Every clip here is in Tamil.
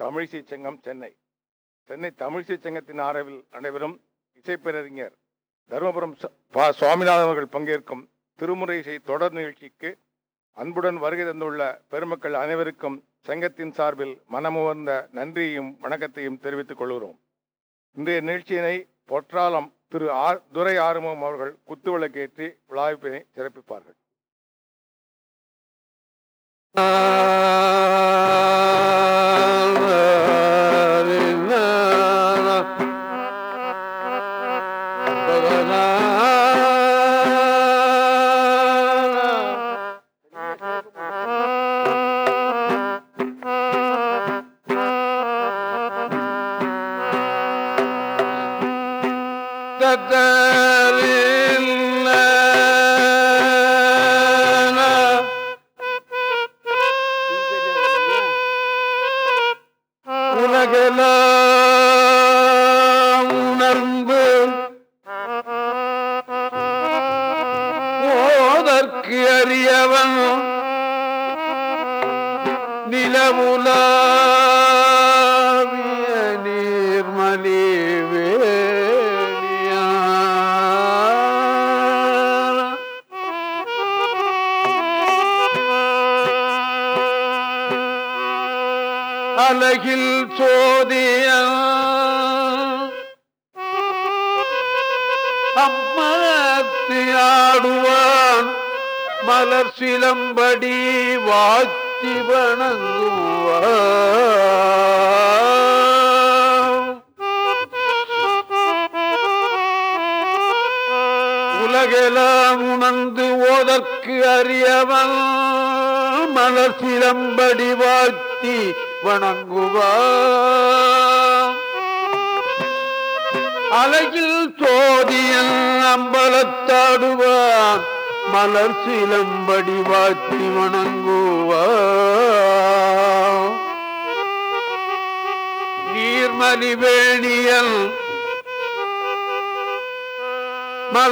தமிழிசை சங்கம் சென்னை. சென்னை தமிழிசை சங்கத்தின் ஆரவில் நடைபெறும் இசைப்பேரறிஞர் தருமபுரம் பா சுவாமிநாதன் அவர்கள் பங்கேற்கும் திருமுறை இசை தொடர் நிகழ்ச்சிக்கு அன்புடன் வருகை தந்துள்ள பெருமக்கள் அனைவருக்கும் சங்கத்தின் சார்பில் மனமுவர்ந்த நன்றியையும் வணக்கத்தையும் தெரிவித்துக் கொள்கிறோம். இன்றைய நிகழ்ச்சியினை பொற்றாலம் திரு ஆர் துரை ஆறுமுகம் அவர்கள் குத்துவிளக்கேற்றி விழாவிப்பினை சிறப்பிப்பார்கள்.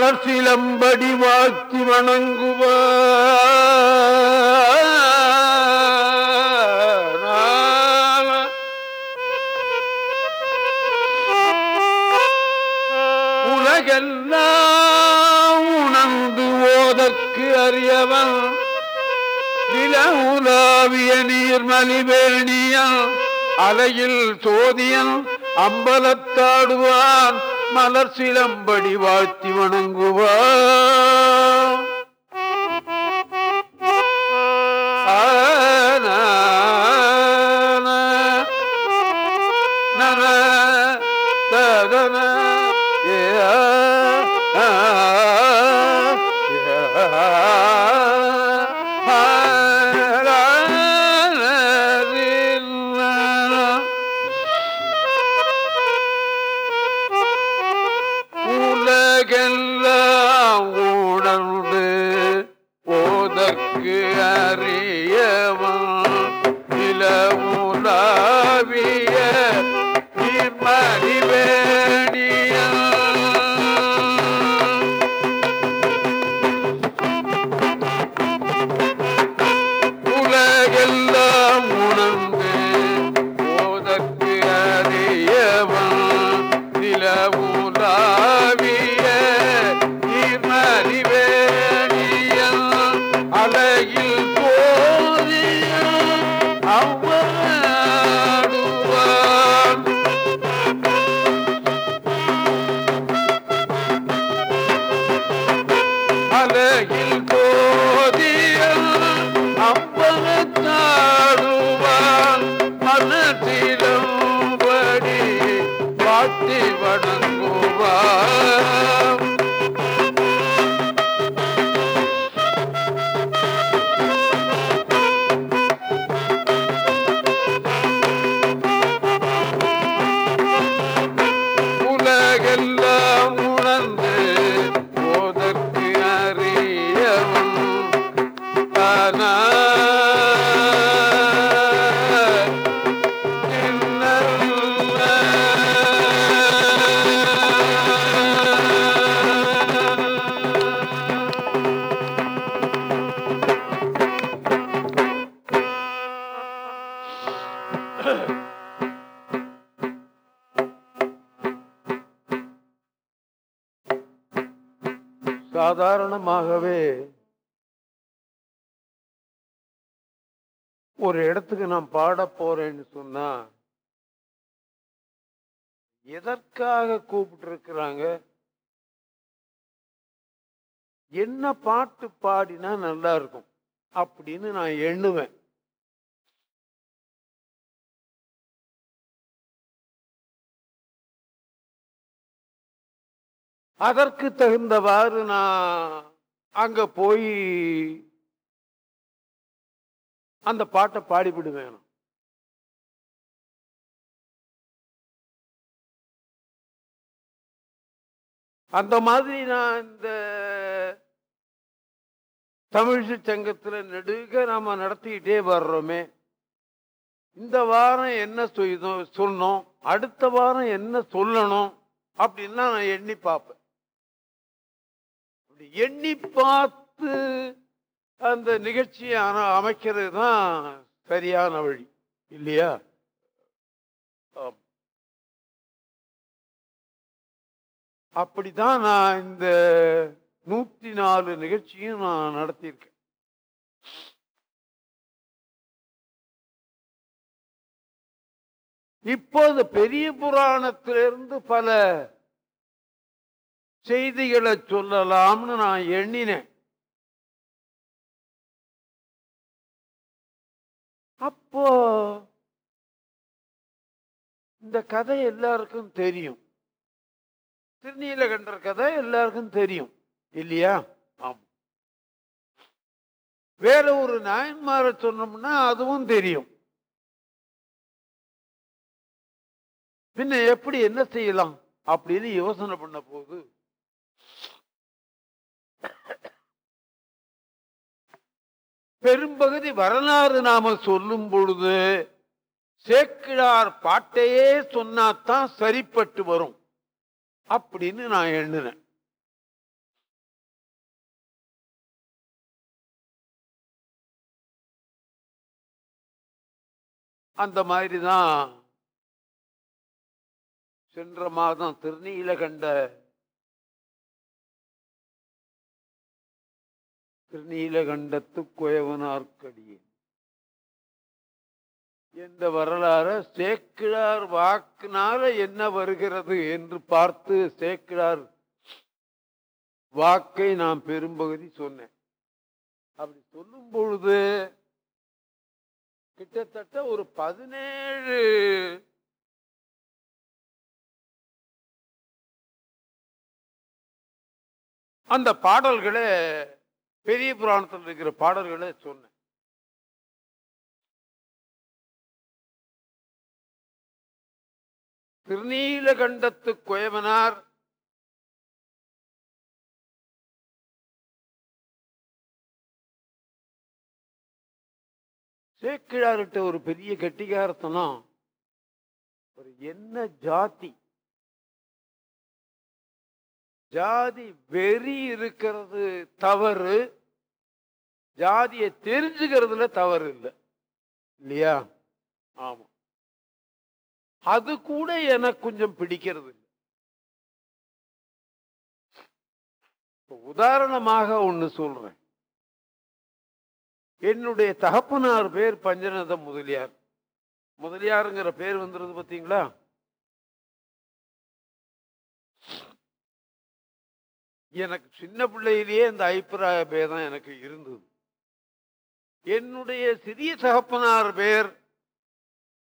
மலர் சிலம்படி வாழ்த்தி வணங்குவான் உலகெல்லாம் உணர்ந்து ஓதற்கு அறியவன். நில உலாவிய நீர்மலிவேணியன். அலையில் சோதியன் அம்பலத்தாடுவான். மலர் சிலம்படி வாழ்த்தி வணங்குவான் நான் எண்ணுவேன். அதற்கு தகுந்தவாறு நான் அங்க போய் அந்த பாட்டை பாடிவிடுவேன். அந்த மாதிரி நான் இந்த தமிழிசை சங்கத்தில் நெடுக நாம் நடத்திக்கிட்டே வர்றோமே. இந்த வாரம் என்ன செய்தோம் சொன்னோம். அடுத்த வாரம் என்ன சொல்லணும் அப்படின்னா நான் எண்ணி பார்ப்பேன். அப்படி எண்ணி பார்த்து அந்த நிகழ்ச்சியை அமைக்கிறது தான் சரியான வழி இல்லையா? அப்படிதான் நான் இந்த நூற்றி நாலு நிகழ்ச்சியும் நான் நடத்தியிருக்கேன். இப்போ இந்த பெரிய புராணத்திலிருந்து பல செய்திகளை சொல்லலாம்னு நான் எண்ணினேன். அப்போ இந்த கதை எல்லாருக்கும் தெரியும். திருநீலகண்டர் கதை எல்லாருக்கும் தெரியும். இல்லையா? ஆம். வேற ஒரு நாயன்மாரை சொன்னோம்னா அதுவும் தெரியும். பின்ன எப்படி என்ன செய்யலாம் அப்படின்னு யோசனை பண்ண போது பெரும்பகுதி வரலாறு நாம சொல்லும் பொழுது சேக்கிழார் பாட்டையே சொன்னாதான் சரிப்பட்டு வரும். அப்படின்னு நான் எண்ணுனேன் அந்த மாதிரி தான் சென்ற மாதம் திருநீலகண்ட திருநீலகண்டத்து குயவனார்க்கடியே என்ற வரலாறு? சேக்கிழார் வாக்குனால என்ன வருகிறது என்று பார்த்து சேக்கிழார் வாக்கை நான் பெரும்பகுதி சொன்னேன். அப்படி சொல்லும் பொழுது கிட்டத்தட்ட ஒரு பதினேழு அந்த பாடல்களை பெரிய புராணத்தில் இருக்கிற பாடல்களை சொன்னேன். திருநீலகண்டத்து குயவனார் சேக்கிழார்கிட்ட ஒரு பெரிய கெட்டிகாரத்தனம் ஒரு என்ன ஜாதி? ஜாதி வெறி இருக்கிறது தவறு ஜாதியை தெரிஞ்சுக்கிறதுல தவறு இல்லை. இல்லையா? ஆமா. அது கூட எனக்கு கொஞ்சம் பிடிக்கிறது இல்லை. உதாரணமாக ஒண்ணு சொல்றேன். என்னுடைய தகப்பனார் பேர் பஞ்சநத முதலியார். முதலியாருங்கிற பேர் வந்துருது பார்த்தீங்களா எனக்கு சின்ன பிள்ளையிலேயே இந்த அபிப்பிராய பேதம் எனக்கு இருந்தது. என்னுடைய சிறிய தகப்பனார் பேர்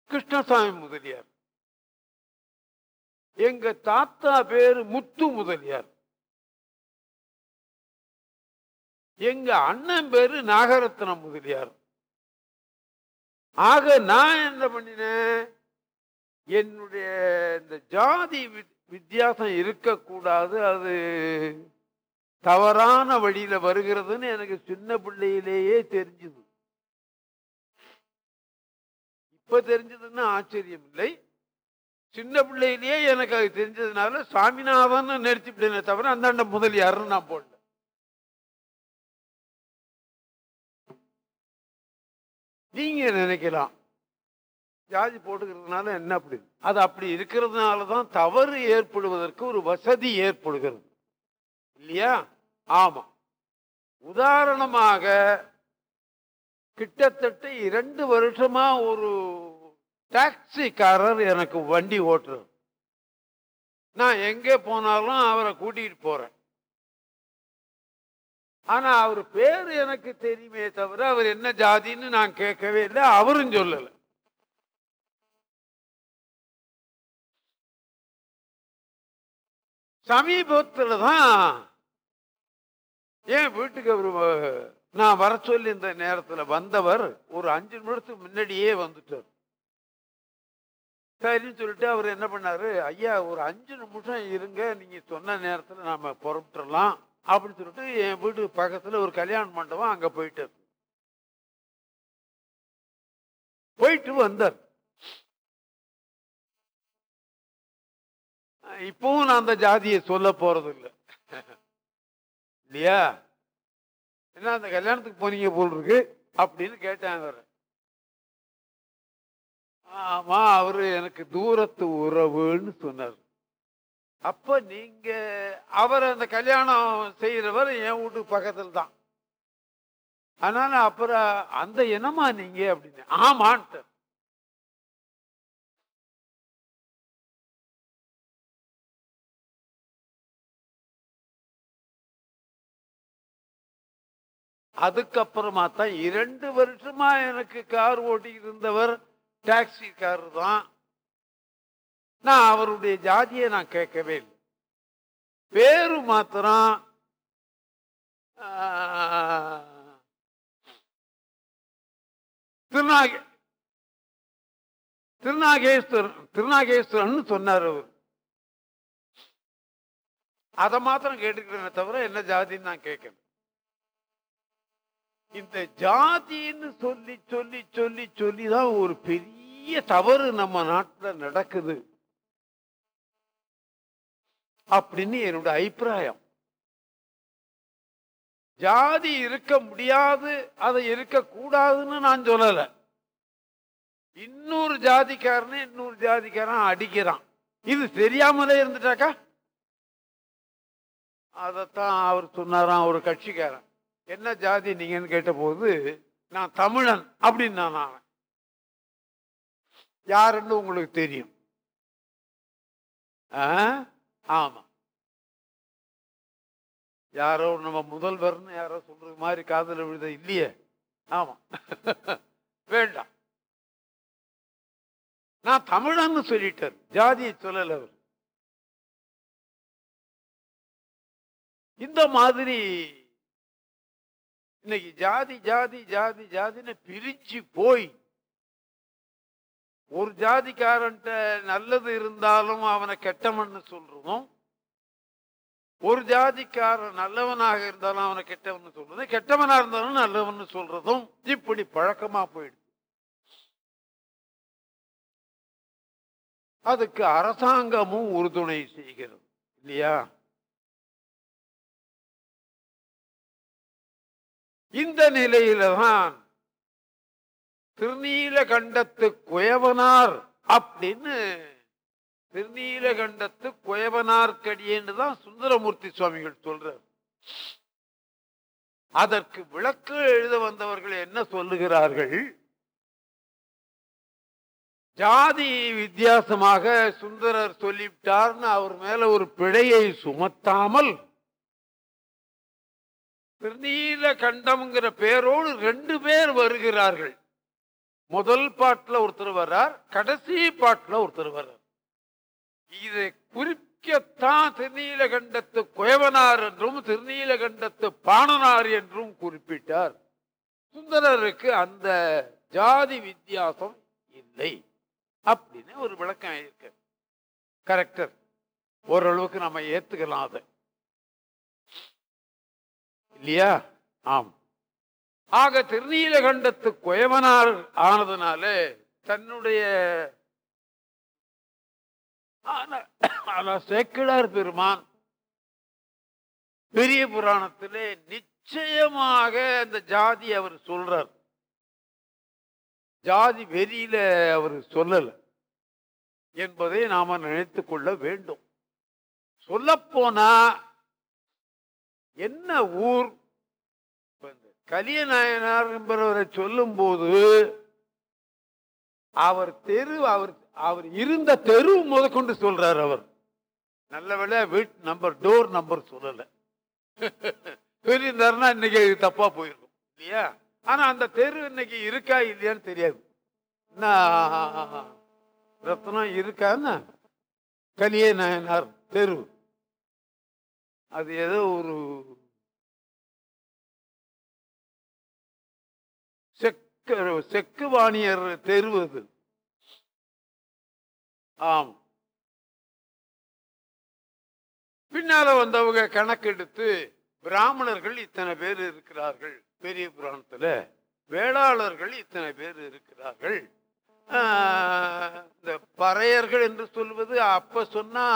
கிருஷ்ணசாமி முதலியார். எங்க தாத்தா பேர் முத்து முதலியார். எங்க அண்ணன் பேரு நாகரத்னம் முதலியார். ஆக நான் என்ன பண்ணினேன்? என்னுடைய இந்த ஜாதி வித்தியாசம் இருக்கக்கூடாது அது தவறான வழியில வருகிறதுன்னு எனக்கு சின்ன பிள்ளையிலேயே தெரிஞ்சுது. இப்ப தெரிஞ்சதுன்னு ஆச்சரியம் இல்லை. சின்ன பிள்ளையிலேயே எனக்கு அது தெரிஞ்சதுனால சாமிநாதன் நிறுத்திவிட்டேனே தவிர அந்தாண்ட முதலியாருன்னு நான் போடல. நீங்க நினைக்கலாம்? ஜாதி போட்டுக்கிறதுனால என்ன அப்படி? அது அப்படி இருக்கிறதுனால தான் தவறு ஏற்படுவதற்கு ஒரு வசதி ஏற்படுகிறது. இல்லையா? ஆமாம் உதாரணமாக கிட்டத்தட்ட இரண்டு வருஷமா ஒரு டாக்ஸிக்காரர் எனக்கு வண்டி ஓட்டுறது நான் எங்கே போனாலும் அவரை கூட்டிகிட்டு போகிறேன் ஆனா அவர் பேர் எனக்கு தெரியுமே தவிர அவர் என்ன ஜாதின்னு நான் கேட்கவே இல்லை. அவரும் சொல்லல. சமீபத்தில் தான் ஏன் வீட்டுக்கு அவர் நான் வர சொல்லி இந்த நேரத்தில் வந்தவர் ஒரு அஞ்சு நிமிடத்துக்கு முன்னாடியே வந்துட்டார். சரின்னு சொல்லிட்டு அவர் என்ன பண்ணாரு? ஐயா ஒரு அஞ்சு நிமிஷம் இருங்க நீங்க சொன்ன நேரத்துல நாம புறப்பட்டுலாம் அப்படின்னு சொல்லிட்டு என் வீட்டு பக்கத்தில் ஒரு கல்யாண மண்டபம் அங்கே போயிட்டு போயிட்டு வந்தார். இப்பவும் நான் அந்த ஜாதியை சொல்ல போறது இல்லை. இல்லையா? என்ன அந்த கல்யாணத்துக்கு போனீங்க போல் இருக்கு அப்படின்னு கேட்டாங்க அவர். ஆமா அவரு எனக்கு தூரத்து உறவுன்னு சொன்னார். அப்ப நீங்க அவர் அந்த கல்யாணம் செய்யறவர் என் வீட்டுக்கு பக்கத்துல தான் அதனால அப்புறம் அந்த இனமா நீங்க அப்படின்னு. ஆமான்ட்டு. அதுக்கப்புறமா தான் இரண்டு வருஷமா எனக்கு கார் ஓட்டிக்கிட்டு இருந்தவர் டாக்ஸி கார் தான் நான் அவருடைய ஜாதியை நான் கேட்கவே இல்லை. பேரு மாத்திரம் திருநாகே திருநாகேஸ்வரன் திருநாகேஸ்வரன் சொன்னார் அவர். அதை மாத்திரம் கேட்டுக்கிறேனே தவிர என்ன ஜாதின்னு நான் கேட்கணும் இந்த ஜாதின்னு சொல்லி சொல்லி சொல்லி சொல்லி தான் ஒரு பெரிய தவறு நம்ம நாட்டுல நடக்குது. அப்படின்னு என்னோட அபிப்பிராயம். ஜாதி இருக்க முடியாது அதை இருக்க கூடாதுன்னு நான் சொல்லல. இன்னொரு ஜாதிக்காரனை இன்னொரு ஜாதிக்காரன் அடிக்கிறான். இது தெரியாமலே இருந்துட்டாக்கா? அதைத்தான் அவர் சொன்னாராம் ஒரு கட்சிக்காரன். என்ன ஜாதி நீங்கன்னு கேட்டபோது நான் தமிழன் அப்படின்னு நான் அவன் யாருன்னு உங்களுக்கு தெரியும். ஆ? ஆமா. யாரோ நம்ம முதல்வர்னு யாரோ சொல்றது மாதிரி காதல விழுத இல்லையே. ஆமா. வேண்டாம். நான் தமிழன்னு சொல்லிட்டார். ஜாதியை சொல்லல அவர். இந்த மாதிரி இன்னைக்கு ஜாதி ஜாதி ஜாதி ஜாதின்னு பிரிஞ்சு போய் ஒரு ஜாதிக்காரன்ட்ட நல்லது இருந்தாலும் அவனை கெட்டவன்னு சொல்றதும் ஒரு ஜாதிக்காரன் நல்லவனாக இருந்தாலும் அவனை கெட்டவன் சொல்றதும் கெட்டவனா இருந்தாலும் நல்லவன் சொல்றதும் இப்படி பழக்கமா போயிடுது. அதுக்கு அரசாங்கமும் உறுதுணை செய்கிறது இல்லையா? இந்த நிலையில தான் திருநீலகண்டத்து குயவனார் அப்படின்னு திருநீலகண்டத்து குயவனார்க்கடியேன்னு தான் சுந்தரமூர்த்தி சுவாமிகள் சொல்றார். அதற்கு விளக்கு எழுத வந்தவர்கள் என்ன சொல்லுகிறார்கள்? ஜாதி வித்தியாசமாக சுந்தரர் சொல்லிவிட்டார்னு அவர் மேல ஒரு பிழையை சுமத்தாமல் திருநீல கண்டம்ங்கிற பேரோடு ரெண்டு பேர் வருகிறார்கள். முதல் பாட்டில் ஒருத்தர் வர்றார் கடைசி பாட்டில் ஒருத்தர் வர்றார். இதை குறிக்கத்தான் திருநீலகண்டத்து குயவனார் என்றும் திருநீலகண்டத்து பாணனார் என்றும் குறிப்பிட்டார். சுந்தரருக்கு அந்த ஜாதி வித்தியாசம் இல்லை. அப்படின்னு ஒரு விளக்கம் இருக்கு. கரெக்டர். ஓரளவுக்கு நம்ம ஏத்துக்கலாம் அதை. இல்லையா? ஆம். ஆக திருநீலகண்டத்து குயவனார் ஆனதுனாலே தன்னுடைய சேக்கிழார் பெருமான் பெரிய புராணத்திலே நிச்சயமாக அந்த ஜாதி அவர் சொல்றார். ஜாதி வெறியில அவர் சொல்லல என்பதை நாம நினைத்து கொள்ள வேண்டும். சொல்லப்போனா என்ன ஊர் கலியநாயனார் என்பவரை சொல்லும் போது அவர் தெரு அவர் அவர் இருந்த தெரு முதற்கொண்டு சொல்றார் அவர். நல்ல வேலை வீட் நம்பர் டோர் நம்பர் சொல்லல. சொல்லியிருந்தாருன்னா இன்னைக்கு தப்பா போயிருக்கும் இல்லையா? ஆனா அந்த தெரு இன்னைக்கு இருக்கா இல்லையான்னு தெரியாது. என்ன? ரத்னம் இருக்கான்னு கலியே நாயனார் தெரு. அது ஏதோ ஒரு செக்கு வாணியர் தெருவது ஆம். பின்னால வந்தவங்க கணக்கெடுத்து பிராமணர்கள் இத்தனை பேர் இருக்கிறார்கள். பெரிய புராணத்துல வேளாளர்கள் இத்தனை பேர் இருக்கிறார்கள். இந்த பறையர்கள் என்று சொல்வது அப்ப சொன்னா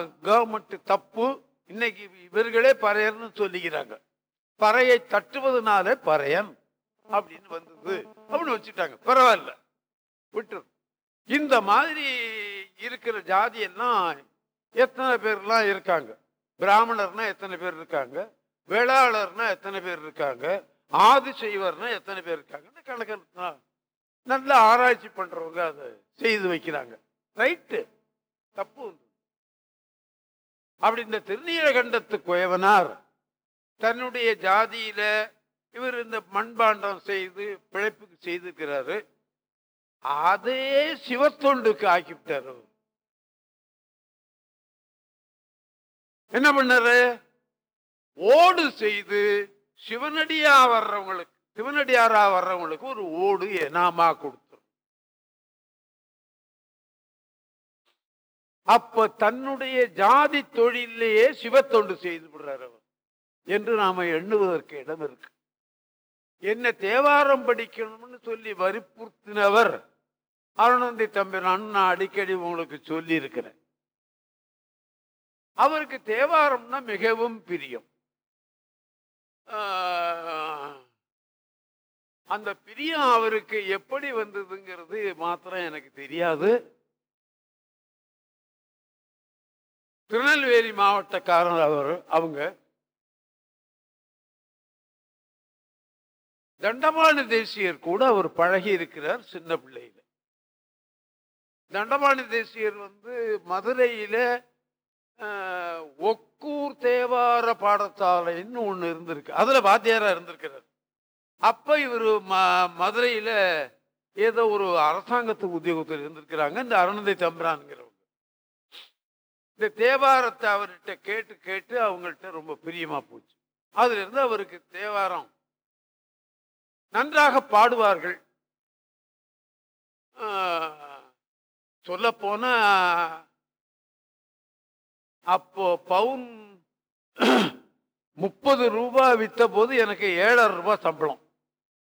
கவர்மெண்ட் தப்பு. இன்னைக்கு இவர்களே பறையர்னு சொல்லிக்கிறாங்க. பறையை தட்டுவதனால பறையன். அப்படின்னு வந்தது அப்படின்னு வச்சுட்டாங்க பரவாயில்ல. விட்டுரு. இந்த மாதிரி இருக்கிற ஜாதி எல்லாம் எத்தனை பேர்லாம் இருக்காங்க? பிராமணர்னா எத்தனை பேர் இருக்காங்க? வேளாளர்னா எத்தனை பேர் இருக்காங்க? ஆதி செய்வர்னா எத்தனை பேர் இருக்காங்கன்னு கணக்கு நல்ல ஆராய்ச்சி பண்றவங்க அதை செய்து வைக்கிறாங்க. ரைட்டு. தப்பு அப்படி இந்த திருநீலகண்டத்து குயவனார் தன்னுடைய ஜாதியில இவர் இந்த மண்பாண்டம் செய்து பிழைப்புக்கு செய்திருக்கிறாரு. அதே சிவத்தொண்டுக்கு ஆக்கிவிட்டார். அவர் என்ன பண்ணாரு? ஓடு செய்து சிவனடியா வர்றவங்களுக்கு சிவனடியாரா வர்றவங்களுக்கு ஒரு ஓடு எனாமா கொடுத்துரும் அப்ப தன்னுடைய ஜாதி தொழிலேயே சிவத்தொண்டு செய்து விடுறார் அவர். என்று நாம எண்ணுவதற்கு இடம் இருக்கு. என்ன தேவாரம் படிக்கணும்னு சொல்லி வற்புறுத்தினவர் அருணந்தி தம்பிரான் நான் அடிக்கடி உங்களுக்கு சொல்லி இருக்கிறேன் அவருக்கு தேவாரம்னா மிகவும் பிரியம். அந்த பிரியம் அவருக்கு எப்படி வந்ததுங்கிறது மாத்திரம் எனக்கு தெரியாது. திருநெல்வேலி மாவட்டக்காரர் அவர் அவங்க தண்டபாணி தேசியர் கூட அவர் பழகி இருக்கிறார் சின்ன பிள்ளையில. தண்டபாணி தேசியர் வந்து மதுரையில ஒக்கூர் தேவார பாடசாலைன்னு ஒன்று இருந்திருக்கு. அதில் வாத்தியாராக இருந்திருக்கிறார். அப்போ இவர் ம மதுரையில் ஏதோ ஒரு அரசாங்கத்து உத்தியோகத்தில் இருந்திருக்கிறாங்க. இந்த அருணந்தை தம்பிரான்ங்கிறவங்க. இந்த தேவாரத்தை அவர்கிட்ட கேட்டு கேட்டு அவங்கள்ட்ட ரொம்ப பிரியமாக போச்சு. அதுலேருந்து அவருக்கு தேவாரம் நன்றாக பாடுவார்கள். சொல்ல போனா அப்போ பவுன் முப்பது ரூபாய் விற்ற போது எனக்கு ஏழரை ரூபாய் சம்பளம்.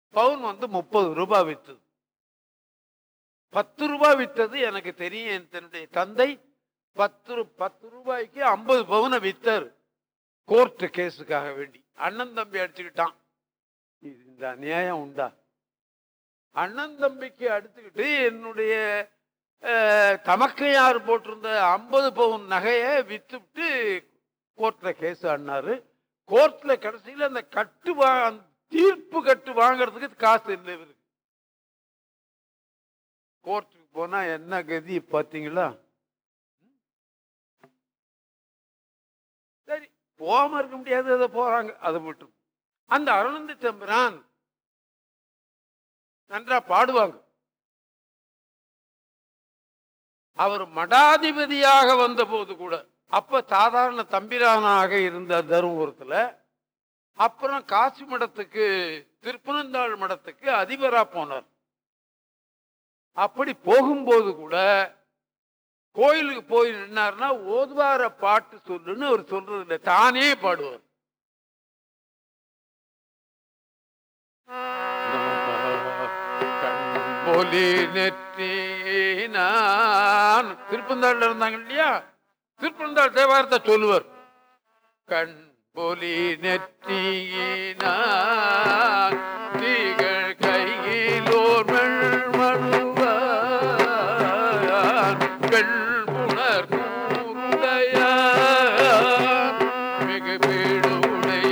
பவுன் வந்து முப்பது ரூபாய் விற்றது பத்து ரூபாய் விற்றது எனக்கு தெரியும் என் தன்னுடைய தந்தை பத்து ரூ- பத்து ரூபாய்க்கு ஐம்பது பவுனை வித்தார். கோர்ட்டு கேஸுக்காக வேண்டி. அண்ணன் தம்பி அடிச்சுக்கிட்டான். இந்த அநியாயம் உண்டா? அண்ணன் தம்பிக்கு அடுத்துக்கிட்டு என்னுடைய தமக்கையார் போட்டிருந்த ஐம்பது பவுன் நகையை வித்துவிட்டு கோர்ட்டில் கேஸ் ஆடினாரு. கோர்ட்டில் கடைசியில் அந்த கட்டு வா அந்த தீர்ப்பு கட்டு வாங்குறதுக்கு காசு இல்லை இவருக்கு. கோர்ட்டுக்கு போனால் என்ன கதி பார்த்தீங்களா சரி போகாம இருக்க முடியாது அதை போகிறாங்க அதை மட்டும். அந்த அருணந்தி தம்பிரான் நன்றா பாடுவாங்க. அவர் மடாதிபதியாக வந்தபோது கூட அப்ப சாதாரண தம்பிரானாக இருந்த தருமபுரத்தில் அப்புறம் காசி மடத்துக்கு திருப்பனந்தாள் மடத்துக்கு அதிபராக போனார். அப்படி போகும்போது கூட கோயிலுக்கு போய் நின்னார்னா ஓதுவார பாட்டு சொல்லுன்னு அவர் சொல்றது இல்லை தானே பாடுவார். ஒலி நெற்றினான். திருப்பந்தாள் இருந்தாங்க இல்லையா? திருப்பந்தாள் தேவாரத்தை சொல்லுவார். கண் ஒலி நெற்றியினான். தீகள் கையிலோர் மழுவான். பெண்புணர் கூருடையான் மிகு பீடுடை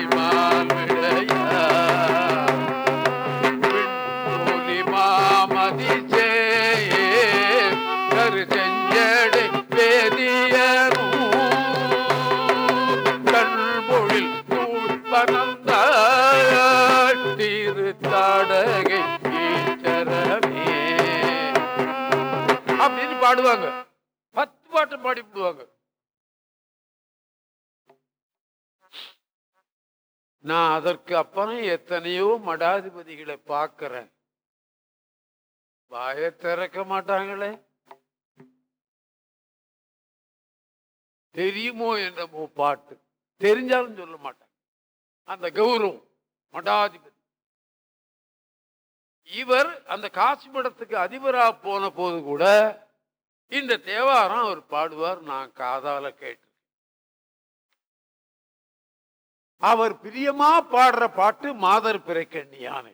விடுவாங்க நான் அதற்கு அப்புறம் எத்தனையோ மடாதிபதிகளை பார்க்கிறேன். வாயை திறக்க மாட்டாங்களே. தெரியுமோ என்ற பாட்டு. தெரிஞ்சாலும் சொல்ல மாட்டாங்க. அந்த கௌரவம் மடாதிபதி. இவர் அந்த காசி மடத்துக்கு அதிபரா போன போது கூட இந்த தேவாரம் அவர் பாடுவார் நான் காதால கேட்டு அவர் பிரியமா பாடுற பாட்டு மாதர் பிறைக்கண்ணி யானை.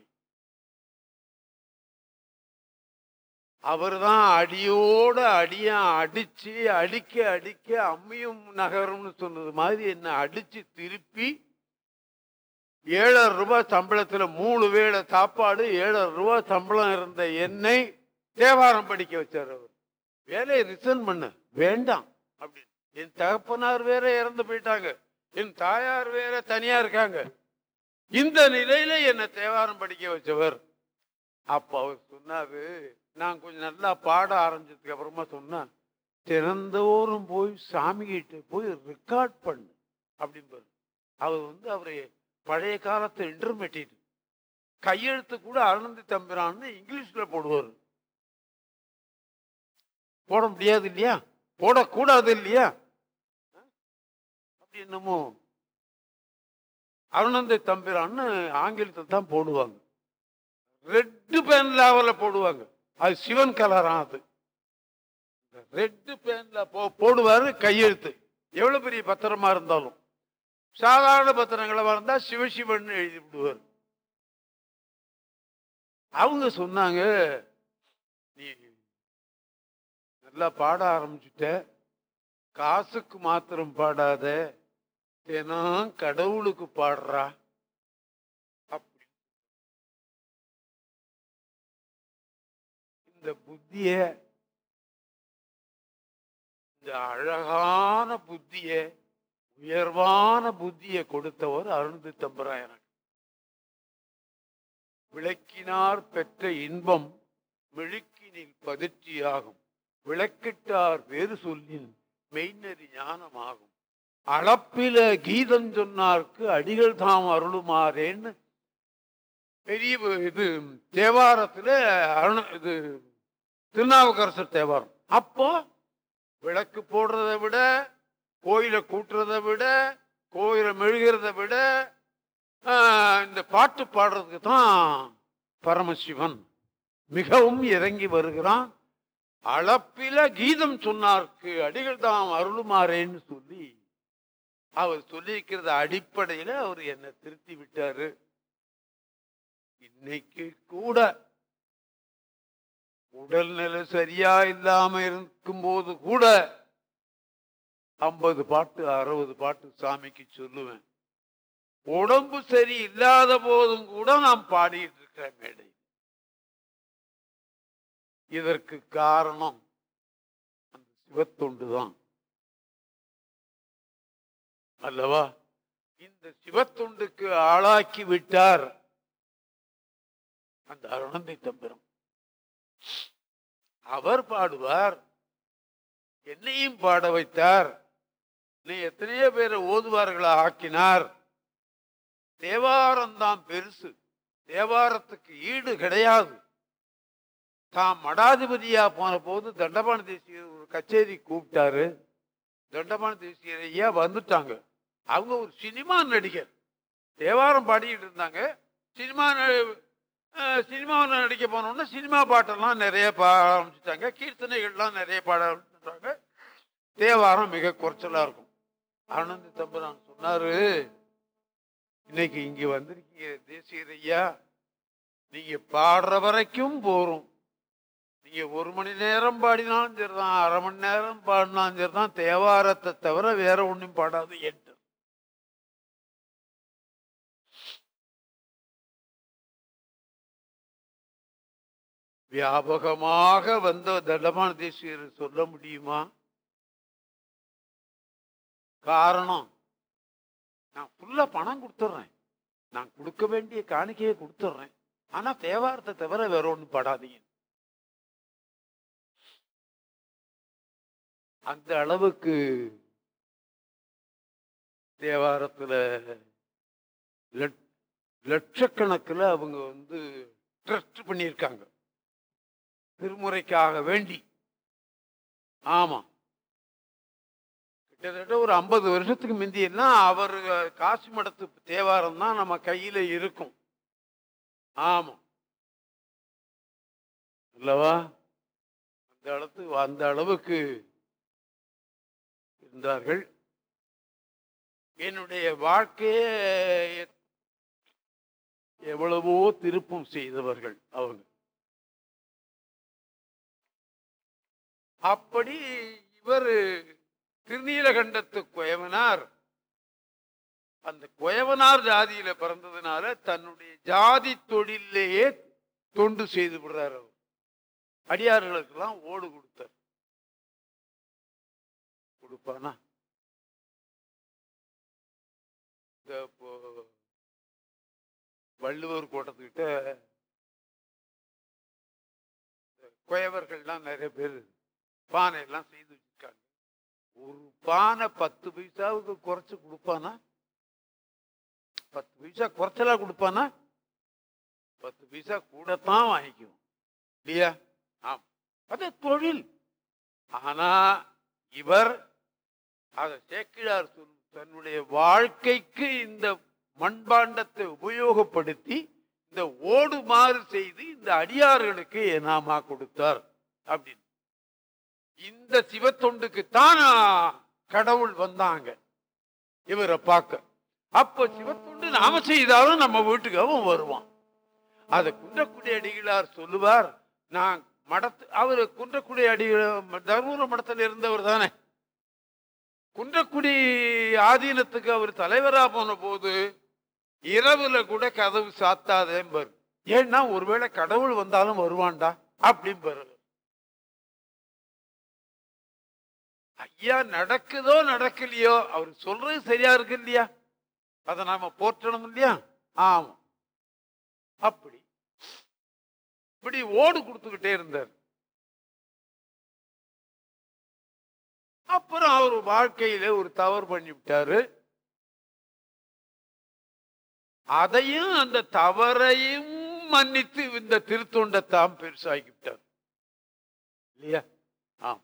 அவர்தான் அடியோட அடியா அடிச்சு அடிக்க அடிக்க அம்மியும் நகரும்னு சொன்னது மாதிரி என்ன அடிச்சு திருப்பி ஏழரை ரூபாய் சம்பளத்துல மூணு வேளை சாப்பாடு ஏழரை ரூபாய் சம்பளம் இருந்த என்னை தேவாரம் படிக்க வச்சார் அவர். வேலையை ரிசன் பண்ண. வேண்டாம். அப்படின்னு. என் தகப்பனார் வேற இறந்து போயிட்டாங்க. என் தாயார் வேற தனியா இருக்காங்க. இந்த நிலையில என்னை தேவாரம் படிக்க வச்சவர். அப்ப அவர் சொன்னாரு நான் கொஞ்சம் நல்லா பாட ஆரம்பிச்சதுக்கு அப்புறமா சொன்னேன் திறந்தோறும் போய் சாமி கிட்ட போய் ரெக்கார்ட் பண்ணு. அப்படிம்பாரு அவர் வந்து அவரை பழைய காலத்து இன்டர்மெட்டிட் கையெழுத்து கூட அருணந்தி தம்பிரான்னு இங்கிலீஷ்ல போடுவார். போட முடியாது இல்லையா? போடக்கூடாது இல்லையா? அப்படி என்னமோ? அருணந்தை தம்பிரான்னு ஆங்கிலத்தை தான் போடுவாங்க. ரெட்டு பேன் லேவலில் போடுவாங்க. அது சிவன் கலரா அது. ரெட்டு பேன்ல போ போடுவாரு கையெழுத்து. எவ்வளவு பெரிய பத்திரமா இருந்தாலும். சாதாரண பத்திரங்களா இருந்தா சிவசிவன் எழுதி விடுவார். அவங்க சொன்னாங்க நீ நல்லா பாட ஆரம்பிச்சுட்ட காசுக்கு மாத்திரம் பாடாத தினம் கடவுளுக்கு பாடுறா. அப்படி. இந்த புத்திய இந்த அழகான புத்திய உயர்வான புத்தியை கொடுத்தவர் அருந்து தம்பராயன் விளக்கினார் பெற்ற இன்பம் மெழுக்கினில் பதிர்ச்சியாகும். விளக்கிட்டார் வேறு சொல்லின் மெய்நெறி ஞானமாகும். அளப்பில கீதம் சொன்னார்க்கு அடிகள் தாம் அருளுமாறேன்னு. பெரிய இது தேவாரத்தில் அருண இது திருநாவுக்கரசர் தேவாரம். அப்போ விளக்கு போடுறதை விட கோயிலை கூட்டுறதை விட கோயிலை மெழுகிறத விட இந்த பாட்டு பாடுறதுக்கு தான் பரமசிவன் மிகவும் இறங்கி வருகிறான். அளப்பில கீதம் சொன்னார்க்கு அடிகள் தாம் அருளுமாறேன்னு சொல்லி அவர் சொல்லியிருக்கிறத அடிப்படையில அவர் என்னை திருத்தி விட்டாரு. இன்னைக்கு கூட உடல்நிலை சரியா இல்லாம இருக்கும்போது கூட ஐம்பது பாட்டு அறுபது பாட்டு சாமிக்கு சொல்லுவேன். உடம்பு சரி இல்லாத போதும் கூட நான் பாடிட்டு இருக்கிறேன் மேடை. இதற்கு காரணம் அந்த சிவத்தொண்டு தான். அல்லவா? இந்த சிவத்தொண்டுக்கு ஆளாக்கி விட்டார் அந்த அருணந்தை தம்பிரம். அவர் பாடுவார் என்னையும் பாட வைத்தார் நீ எத்தனையோ பேரை ஓதுவார்களா ஆக்கினார். தேவாரம் தான் பெருசு தேவாரத்துக்கு ஈடு கிடையாது. தான் மடாதிபதியாக போன போது தண்டபான தேசியர் ஒரு கச்சேரி கூப்பிட்டாரு. தண்டபான தேசியர் ஐயா வந்துட்டாங்க. அவங்க ஒரு சினிமா நடிகர். தேவாரம் பாடிக்கிட்டு இருந்தாங்க. சினிமா சினிமாவில் நடிக்க போனோம்னா சினிமா பாட்டெல்லாம் நிறைய பாட ஆரம்பிச்சுட்டாங்க. கீர்த்தனைகள்லாம் நிறைய பாட ஆரம்பிச்சுட்டாங்க. தேவாரம் மிக குறைச்சலாக இருக்கும். ஆனந்தி தம்பரான் சொன்னார் இன்னைக்கு இங்கே வந்திருக்கீங்க தேசியர் ஐயா. நீங்கள் பாடுற வரைக்கும் போகிறோம் நீங்கள் ஒரு மணி நேரம் பாடினாலும் சரிதான் அரை மணி நேரம் பாடினாலும் சரிதான் தேவாரத்தை தவிர வேற ஒன்றும் பாடாது என்று. வியாபகமாக வந்த தண்டமான தேசியர் சொல்ல முடியுமா? காரணம் நான் ஃபுல்லாக பணம் கொடுத்துட்றேன் நான் கொடுக்க வேண்டிய காணிக்கையை கொடுத்துட்றேன் ஆனால் தேவாரத்தை தவிர வேற ஒன்றும் பாடாதீங்க. அந்த அளவுக்கு தேவாரத்தில் லட்சக்கணக்கில் அவங்க வந்து ட்ரஸ்ட் பண்ணியிருக்காங்க. திருமுறைக்காக வேண்டி. ஆமாம் கிட்டத்தட்ட ஒரு ஐம்பது வருஷத்துக்கு முந்தியெல்லாம் அவர் காசி மடத்து தேவாரம் தான் நம்ம கையில் இருக்கும். ஆமாம் அல்லவா? அந்த அளவுக்கு அந்த அளவுக்கு இருந்தார்கள் என்னுடைய வாழ்க்கையே எவ்வளவோ திருப்பம் செய்தவர்கள் அவங்க. அப்படி இவர் திருநீலகண்டத்து குயவனார். அந்த குயவனார் ஜாதியில பிறந்ததுனால தன்னுடைய ஜாதி தொழிலேயே தொண்டு செய்து விடுறார் அவர். அடியார்களுக்கெல்லாம் ஓடு கொடுத்தார். வகுப்பானா இந்த இப்போ வள்ளுவர் கோட்டத்துக்கிட்ட குயவர்கள்லாம் நிறைய பேர் பானை எல்லாம் செய்து வச்சிருக்காங்க. ஒரு பானை பத்து பைசாவுக்கு குறைச்சு கொடுப்பானா? பத்து பைசா குறைச்சலா கொடுப்பானா? பத்து பைசா கூடத்தான் வாங்கிக்குவோம் இல்லையா? ஆம். அது தொழில். ஆனா இவர் அதை சேக்கிழார் தன்னுடைய வாழ்க்கைக்கு இந்த மண்பாண்டத்தை உபயோகப்படுத்தி இந்த ஓடுமாறு செய்து இந்த அடியார்களுக்கு ஏனாமா கொடுத்தார் அப்படின்னு. இந்த சிவத்தொண்டுக்குத்தான் கடவுள் வந்தாங்க. இவரை பார்க்க. அப்ப சிவத்தொண்டு நாம செய்தாலும் நம்ம வீட்டுக்கு அவன் வருவான். அதை குன்றக்குடி அடிகளார் சொல்லுவார் நான் மடத்து அவர் குன்றக்குடி அடி தர்மபுரம் மடத்தில் இருந்தவர் தானே. குன்றக்குடி ஆதீனத்துக்கு அவர் தலைவரா போன போது இரவுல கூட கதவு சாத்தாதேம்பார் ஏன்னா ஒருவேளை கடவுள் வந்தாலும் வருவான்டா அப்படிம்பாரு. ஐயா நடக்குதோ நடக்கலையோ அவர் சொல்றது சரியா இருக்கு இல்லையா? அதை நாம போற்றணும் இல்லையா? ஆமாம். அப்படி. இப்படி ஓடு கொடுத்துக்கிட்டே இருந்தார். அப்புறம் அவர் வாழ்க்கையில ஒரு தவறு பண்ணிவிட்டாரு. அதையும் அந்த தவறையும் மன்னித்து இந்த திருத்தொண்டை தாம் பெருசாக்கி விட்டார். இல்லையா? ஆம்.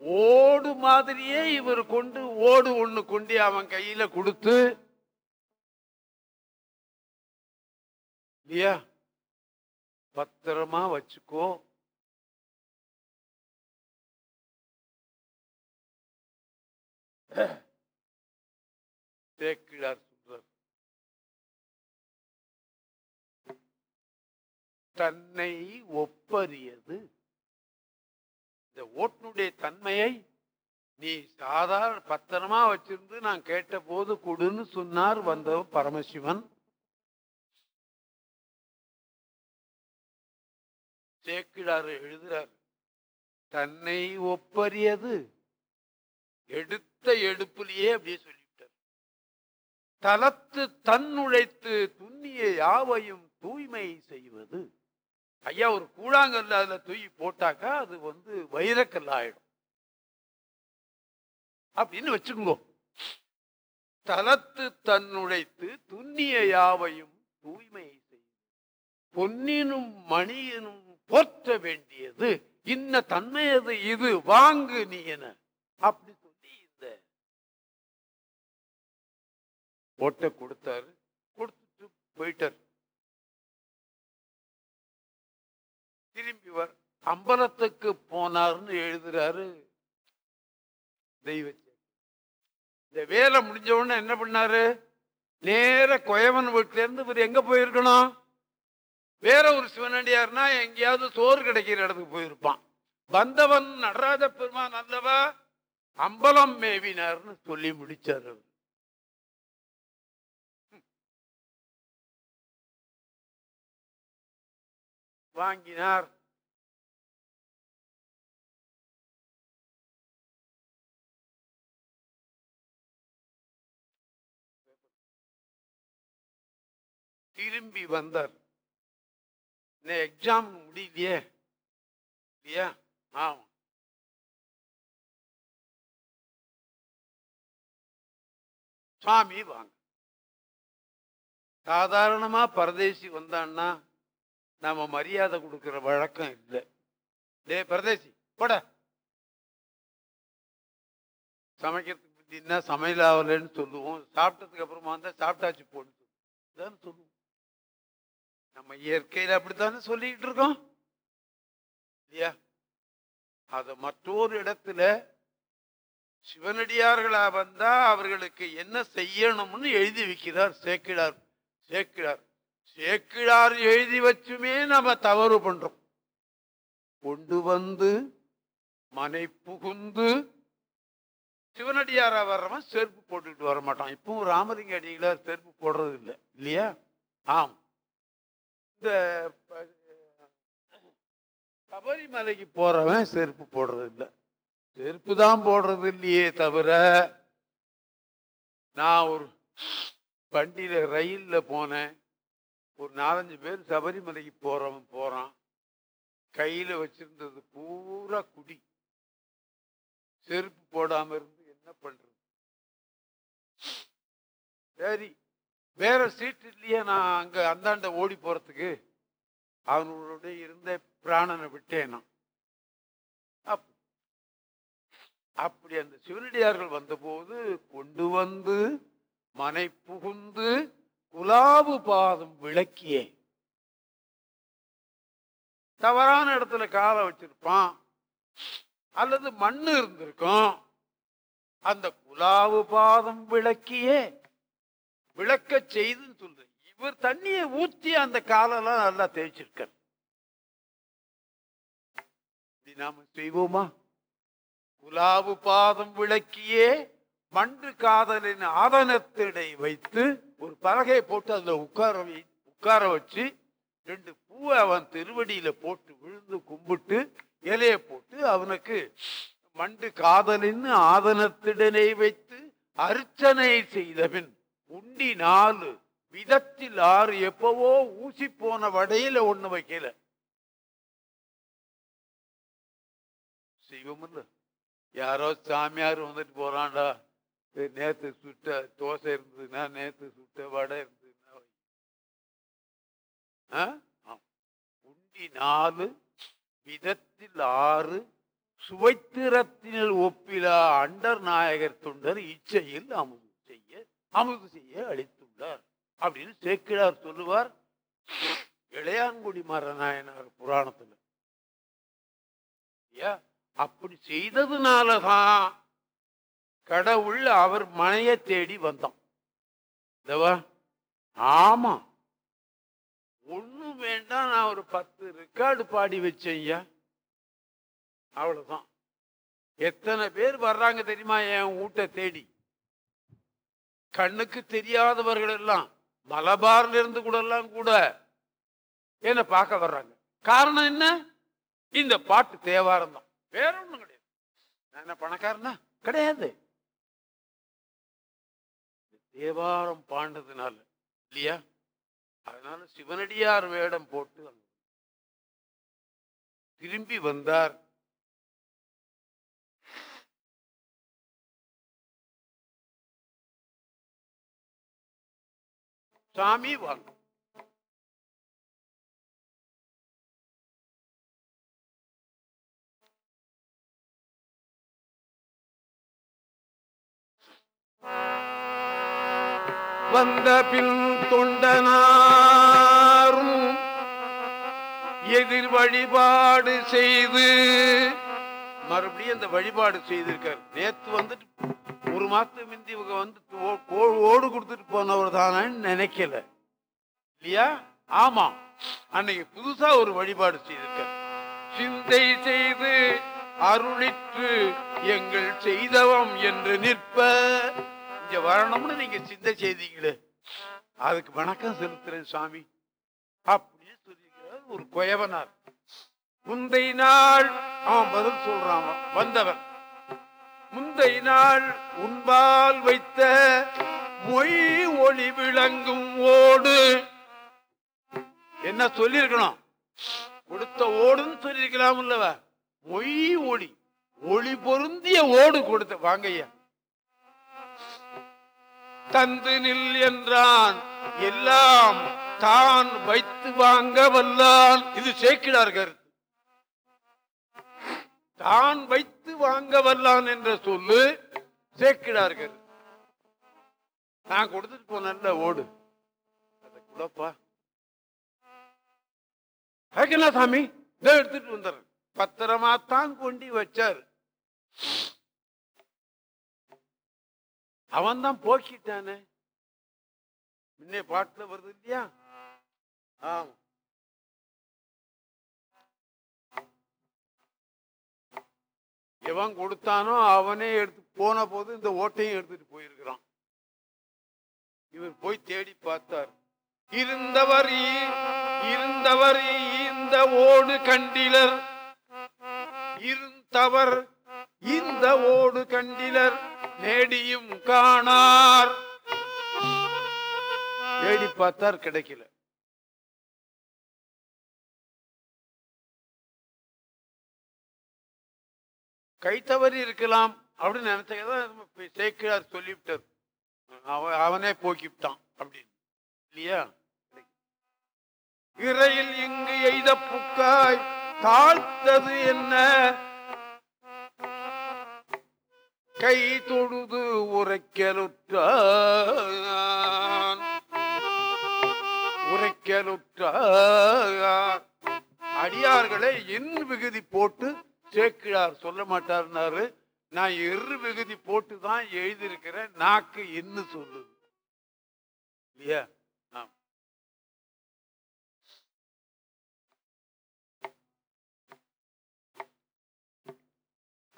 ஓடு மாதிரியே இவர் கொண்டு ஓடு ஒண்ணு கொண்டு அவன் கையில கொடுத்து இல்லையா? பத்திரமா வச்சுக்கோ. சேக்கிழார் சொல்றார். தன்னை ஒப்பறியது. இந்த ஓட்டுனுடைய தன்மையை நீ சாதாரண பத்திரமா வச்சிருந்து நான் கேட்ட போது கொடுன்னு சொன்னார் வந்த பரமசிவன். சேக்கிழார் எழுதுறார் தன்னை ஒப்பறியது. எடுத்த எடுப்பிலேயே அப்படியே சொல்லிவிட்டார். தலத்து தன்னுழைத்து துண்ணிய யாவையும் தூய்மை செய்வது. ஐயா ஒரு கூழாங்கல்ல அதுல தூய் போட்டாக்கா அது வந்து வைரக்கல் ஆயிடும். அப்படின்னு வச்சுக்கோங்க. தலத்து தன்னுழைத்து துண்ணிய யாவையும் தூய்மை செய்வது. பொன்னினும் மணியினும் போற்ற வேண்டியது. இன்ன தன்மையது இது வாங்கு நீ என. அப்படி சொல்லி இந்த ஓட்டை கொடுத்தாரு. கொடுத்துட்டு போயிட்டார். திரும்பி வர் அம்பலத்துக்கு போனார்னு எழுதுறாரு தெய்வ இந்த வேலை முடிஞ்ச உடனே என்ன பண்ணாரு? நேர கொயவன் வீட்டுல இருந்து இவர் எங்க போயிருக்கணும்? வேற ஒரு சிவனடியார்னா எங்கேயாவது சோறு கிடைக்கிற இடத்துக்கு போயிருப்பான். வந்தவன் நடராஜ பெருமான் அல்லவா? அம்பலம் மேவினார்னு சொல்லி முடிச்சார் அவர். வாங்கினார். திரும்பி வந்தார். இன்னும் எக்ஸாம் முடியலையே. இல்லையா? ஆமாம் சுவாமி வாங்க. சாதாரணமா பரதேசி வந்தான்னா நாம மரியாதை கொடுக்கிற வழக்கம் இல்லை. டே பரதேசி போட. சமைக்கிறதுக்கு முந்தினா சமையல் ஆகலைன்னு சொல்லுவோம். சாப்பிட்டதுக்கு அப்புறமா வந்தா சாப்பிட்டாச்சு போட்டு. சொல்லுவோம் சொல்லுவோம். நம்ம இயற்கையில் அப்படித்தானே சொல்லிக்கிட்டு இருக்கோம்? இல்லையா? அதை மற்றொரு இடத்துல சிவனடியார்களா வந்தா அவர்களுக்கு என்ன செய்யணும்னு எழுதி வைக்கிறார் சேக்கிழார். சேக்கிழார். சேக்கிழார் எழுதி வச்சுமே நம்ம தவறு பண்றோம். கொண்டு வந்து மனை புகுந்து சிவனடியாரா வர்றவன் செருப்பு போட்டுக்கிட்டு வர மாட்டான் இப்பவும் ராமலிங்க அடிகளார் செருப்பு போடுறது இல்லை. இல்லையா? ஆம். இந்த சபரிமலைக்கு போறவன் செருப்பு போடுறது இல்லை செருப்பு தான் போடுறது இல்லையே தவிர நான் ஒரு வண்டியில ரயில்ல போனேன். ஒரு நாலஞ்சு பேர் சபரிமலைக்கு போறவன் போறான். கையில வச்சிருந்தது பூரா குடி. செருப்பு போடாம இருந்து என்ன பண்றது? சரி வேற சீட் இல்லையே நான் அங்க அந்தாண்ட ஓடி போறதுக்கு. அவனோட இருந்த பிராணனை விட்டேன் நான். அப்- அப்படி அந்த சிவனடியார்கள் வந்தபோது கொண்டு வந்து மனை புகுந்து குலாபு பாதம் விளக்கியே தவறான இடத்துல காலை வச்சிருப்பான். அல்லது மண்ணு இருந்திருக்கும். அந்த குலாவு பாதம் விளக்கியே விளக்க செய்துன்னு சொல்றேன். இவர் தண்ணியை ஊற்றி அந்த காலெல்லாம் நல்லா தேய்ச்சிருக்கார். நாம செய்வோமா? குலாவு பாதம் விளக்கியே மண்டு காதலின் ஆதனத்திடை வைத்து ஒரு பலகையை போட்டு அதுல உட்கார வை உட்கார வச்சு ரெண்டு பூவை அவன் திருவடியில போட்டு விழுந்து கும்பிட்டு இலையை போட்டு அவனுக்கு மண்டு காதலின் ஆதனத்திடனை வைத்து அர்ச்சனை செய்தபின் உண்டி நாலு விதத்தில் ஆறு எப்பவோ ஊசி போன வடையில ஒண்ணு வைக்கல. செய்வோம்ல யாரோ சாமியார் வந்துட்டு போறான்டா. நேத்து சுட்ட தோசை இருந்ததுன்னா நேத்து சுட்ட வடை இருந்ததுன்னா உண்டி நாலு விதத்தில் ஆறு சுவைத்திரத்தினில் ஒப்பிலா அண்டர் நாயகர் தொண்டர் இச்சையில் அமுது. அமுது செய்ய அளித்துள்ளார் அப்படின்னு சேக்கிழார் சொல்லுவார். இளையான்குடி மரநாயனார் புராணத்துல. ஐயா, அப்படி செய்ததுனாலதான் கடவுள் அவர் மனையை தேடி வந்தான். இல்லவா ஆமா. ஒண்ணும் வேண்டாம் நான் ஒரு பத்து ரெக்கார்டு பாடி வச்சேன் ஐயா. அவ்வளவுதான். எத்தனை பேர் வர்றாங்க தெரியுமா என் வீட்டை தேடி? கண்ணுக்கு தெரியாதவர்கள் எல்லாம் மலபார்ல இருந்து கூட எல்லாம் கூட என்ன பார்க்க வர்றாங்க. காரணம் என்ன? இந்த பாட்டு தேவாரம் தான். வேற ஒண்ணும் கிடையாது. நான் என்ன பணக்காரனா? கிடையாது. தேவாரம் பாண்டதுனால இல்லையா? அதனால சிவனடியார் வேடம் போட்டு திரும்பி வந்தார். சாமி வாங்க. வந்த பின் தொண்டனாரும் எதிர் வழிபாடு செய்து மறுபடியும் அந்த வழிபாடு செய்திருக்கார். நேத்து வந்துட்டு ஒரு மாசத்துக்கு முந்தி இவங்க வந்து ஓடு கொடுத்துட்டு போனவர் தானேன்னு நினைக்கல. இல்லையா? ஆமா. அன்னைக்கு புதுசா ஒரு வழிபாடு செய்திருக்க. சிந்தை செய்து அருளிற்று எங்கள் செய்தவம் என்று நிற்ப. இங்க வரணும்னு நீங்க சிந்தை செய்தீங்களே. அதுக்கு வணக்கம் செலுத்துறேன் சாமி. அப்படின்னு சொல்லியிருக்கிறார் ஒரு குயவனார். முந்தை நாள் அவன் பதில் சொல்றான் வந்தவன். முந்தை நாள் உண்பால் வைத்த மொய் ஒளி விளங்கும் ஓடு. என்ன சொல்லியிருக்கணும்? கொடுத்த ஓடுன்னு சொல்லியிருக்கலாம் இல்லவ மொய் ஒளி ஒளி பொருந்திய ஓடு கொடுத்த வாங்கய்யா தந்து நில் என்றான் எல்லாம் தான் வைத்து வாங்க வல்லான் இது சேர்க்கிறார்கள் தான் வைத்து வாங்க வரலான் என்ற சொல்லு சேர்க்கிறார்கள். நான் கொடுத்துட்டு போனேன்ல ஓடு. அதை கூடப்பா. கேட்கல சாமி? இதை எடுத்துட்டு வந்துடுறேன். பத்திரமாத்தான் கொண்டி கொண்டு வச்சாரு. அவன் தான் போக்கிட்டானே. முன்னே பாட்டுல வருது இல்லையா? ஆமா. எவன் கொடுத்தானோ அவனே எடுத்து போன போது இந்த ஓட்டையும் எடுத்துட்டு போயிருக்கிறான். இவர் போய் தேடி பார்த்தார். இருந்தவர் இருந்தவர் இந்த ஓடு கண்டிலர். இருந்தவர் இந்த ஓடு கண்டிலர். நேடியும் காணார். தேடி பார்த்தார் கிடைக்கல. கை தவறி இருக்கலாம் அப்படின்னு நினைச்சதான் சேக்கிழார் சொல்லிவிட்டார். அவன் அவனே போக்கிவிட்டான் அப்படின்னு. இல்லையா? இறையில் இங்கு எய்த புக்காய் தாழ்த்தது என்ன? கை தொழுது உரைக்கலுற்றான். உரைக்கலுற்றான். அடியார்களை என் விகுதி போட்டு சேக்கிழார் சொல்ல மாட்டார்னாரு நான் எரு விகுதி போட்டு தான் எழுதியிருக்கிறேன். நாக்கு என்ன சொல்லுது. இல்லையா?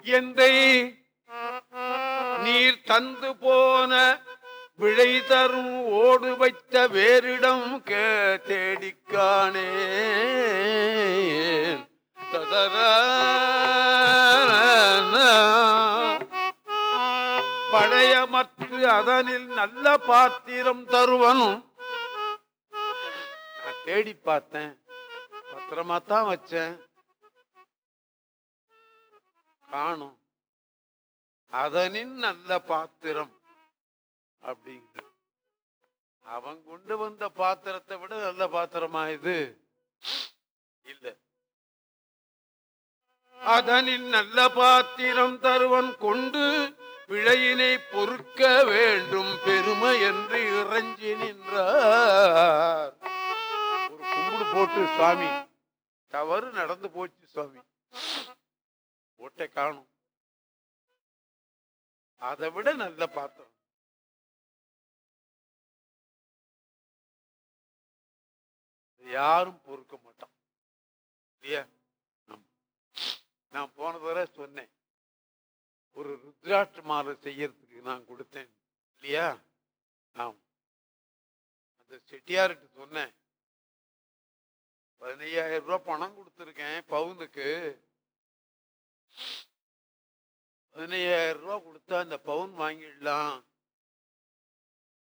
எந்தை நீர் தந்து போன விழை தரும் ஓடு வைத்த வேறிடம் கே தேடிக்கானே பழைய மற்ற அதனில் நல்ல பாத்திரம் தருவனும். நான் தேடி பார்த்தேன். பத்திரமா தான் வச்சேன். காணும். அதனின் நல்ல பாத்திரம் அப்படிங்கிற. அவன் கொண்டு வந்த பாத்திரத்தை விட நல்ல பாத்திரமா இது? இல்ல. அதனின் நல்ல பாத்திரம் தருவன் கொண்டு பிழையினை பொறுக்க வேண்டும் பெருமை என்று இறைஞ்சி நின்றார். ஒரு கும்பிடு போட்டு சுவாமி தவறு நடந்து போச்சு சுவாமி. ஓட்டை காணும். அதை விட நல்ல பாத்திரம். யாரும் பொறுக்க மாட்டான். இல்லையா? நான் போன தடவை சொன்னேன். ஒரு ருத்ராட்ச மாலை செய்யறதுக்கு நான் கொடுத்தேன். இல்லையா? ஆம். அந்த செட்டியார்கிட்ட சொன்னேன். பதினையாயிரம் ரூபாய் பணம் கொடுத்துருக்கேன் பவுனுக்கு. பதினையாயிரம் ரூபாய் கொடுத்தா அந்த பவுன் வாங்கிடலாம்.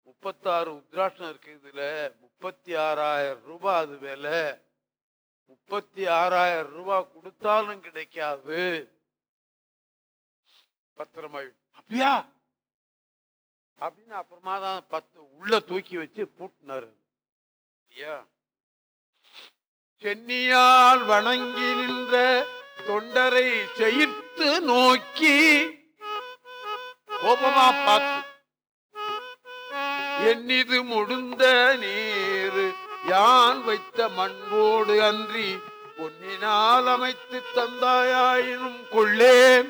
முப்பத்தாறு உத்ராட்சம் இருக்கு இதுல. முப்பத்தி ஆறாயிரம் ரூபாய் அது வேலை. முப்பத்தி ஆறாயிரம் ரூபாய் கொடுத்தாலும் கிடைக்காது. பத்திரமா அப்படியா? அப்படின்னு அப்புறமா தான் பத்து உள்ள தூக்கி வச்சு பூட்டினாரு. ஐயா சென்னியால் வணங்கி நின்ற தொண்டரை செய்து நோக்கி கோபமா பார்த்து என்னிது முடுந்த நீ யான் வைத்த மண்போடு அன்றி பொன்னினால் அமைத்து தந்தாயாயினும் கொள்ளேன்.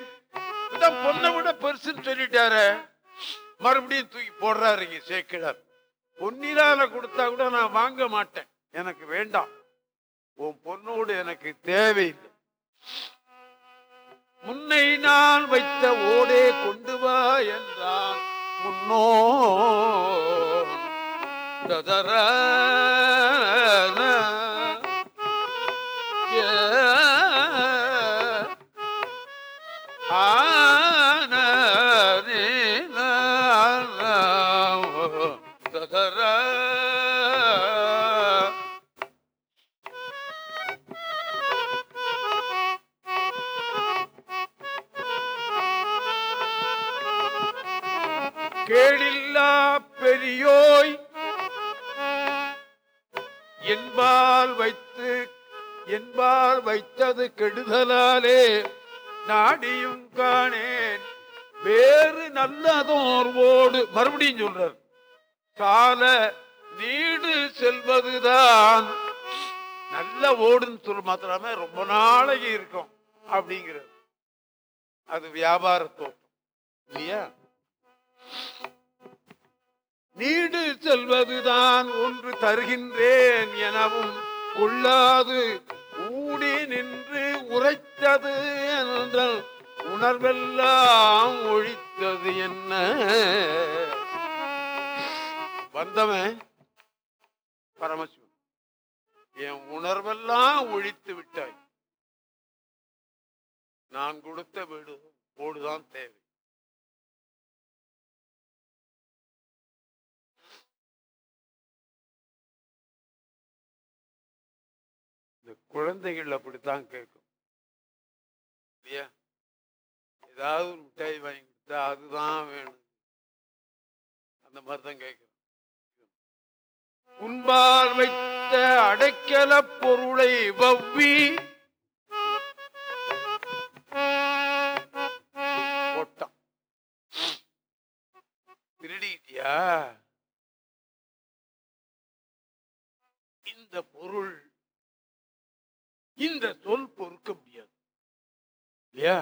இந்த பொண்ணை விட பெருசுன்னு சொல்லிட்டாரு. மறுபடியும் தூக்கி போடுறாருங்க சேக்கிடார் பொன்னிலால கொடுத்தா கூட நான் வாங்க மாட்டேன். எனக்கு வேண்டாம். உன் பொண்ணோடு எனக்கு தேவையில்லை. முன்னை நான் வைத்த ஓடே கொண்டு வா என்றான். முன்னோ da da da da ஓடுன்னு மாத்திராம ரொம்ப நாளைக்கு இருக்கும் அப்படிங்கிறது. அது வியாபார தோட்டம். இல்லையா? நீடு செல்வதுதான் ஒன்று தருகின்றேன் எனவும் கொள்ளாது. ஊடி நின்று உரைத்தது என்றால் உணர்வெல்லாம் ஒழித்தது என்ன? வந்தவன் பரமசிவன். என் உணர்வெல்லாம் ஒழித்து விட்டாய். நான் கொடுத்த வீடு ஓடுதான் தேவை. இந்த குழந்தைகள் அப்படித்தான் கேட்கும். இல்லையா? ஏதாவது ஒரு மிட்டாய் வாங்கி கொடுத்தா அதுதான் வேணும். அந்த மாதிரி தான் கேட்கும். உன்பால் வைத்த அடைக்கல பொருளை வவ்வி போட்டான். திருடிட்டியா? இந்த பொருள் இந்த சொல் பொறுக்க முடியாது. இல்லையா?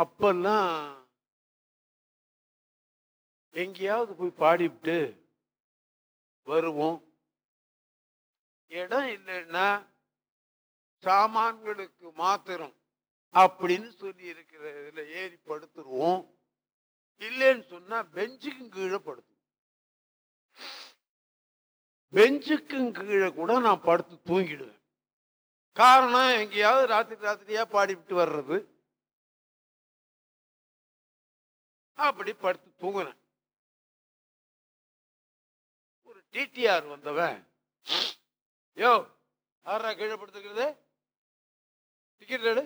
அப்பெல்லாம் எங்கேயாவது போய் பாடிவிட்டு வருவோம். இடம் இல்லைன்னா சாமான்களுக்கு மாத்திரம் அப்படின்னு சொல்லி இருக்கிற இதில் ஏறி படுத்துருவோம். இல்லைன்னு சொன்னா பெஞ்சுக்கும் கீழே படுத்துவோம் பெஞ்சுக்கும் கீழே கூட நான் படுத்து தூங்கிடுவேன். காரணம் எங்கேயாவது ராத்திரி ராத்திரியா பாடிவிட்டு வர்றது. அப்படி படுத்து தூங்கினேன். ஒரு டிடிஆர் வந்தவன் யோ ஆறா கீழே படுத்துக்கிறது டிக்கெட் எடு.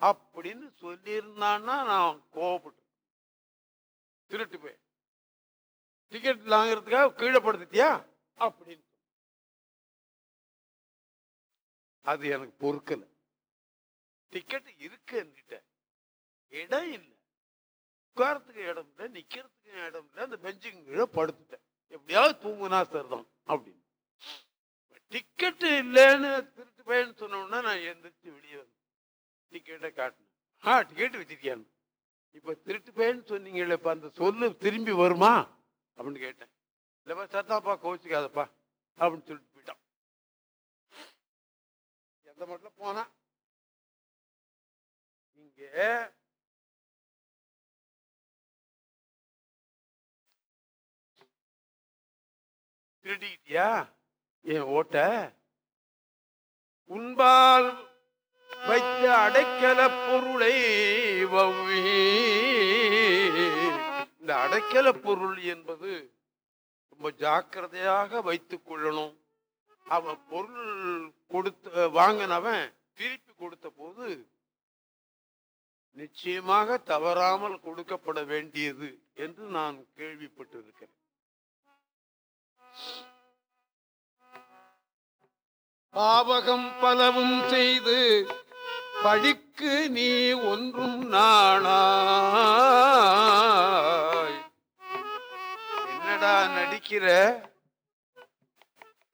அப்படின்னு சொல்லியிருந்தான்னா நான் கோவப்பட்டு திருட்டு போய். டிக்கெட் வாங்குறதுக்காக கீழே படுத்துட்டியா? அப்படின்னு அது எனக்கு பொறுக்கல. டிக்கெட் இருக்கு என்கிட்ட. இடம் இல்லை. உட்காரத்துக்கு இடம் இல்லை நிற்கிறதுக்கு இடம் இல்லை அந்த பெஞ்சுக்கு கீழே படுத்துட்டேன். எப்படியாவது தூங்குனா சரிதான் அப்படின்னு. டிக்கெட்டு இல்லைன்னு திருட்டு பையன்னு சொன்னோன்னா நான் எந்திரிச்சு வெளியே வந்தேன். டிக்கெட்டை காட்டினேன். ஆ டிக்கெட் வச்சிருக்கேன் இப்போ திருட்டு பையன்னு சொன்னீங்களே இப்போ அந்த சொல்லு திரும்பி வருமா? அப்படின்னு கேட்டேன். இல்லைப்பா சத்தாப்பா கோச்சிக்காதப்பா அப்படின்னு சொல்லிட்டு போயிட்டான். எந்த மட்டும் போனான்? இங்கே திருடிட்டியா? என் ஓட்ட? உன்பால் வைத்த அடைக்கல பொருளை இந்த அடைக்கல பொருள் என்பது ரொம்ப ஜாக்கிரதையாக வைத்துக் கொள்ளணும். அவன் பொருள் கொடுத்த வாங்கினவன் திருப்பி கொடுத்த போது நிச்சயமாக தவறாமல் கொடுக்கப்பட வேண்டியது என்று நான் கேள்விப்பட்டிருக்கிறேன். பாவகம் பலவும் செய்து பழிக்கு நீ ஒன்றும் நாணாய். என்னடா நடிக்கிற?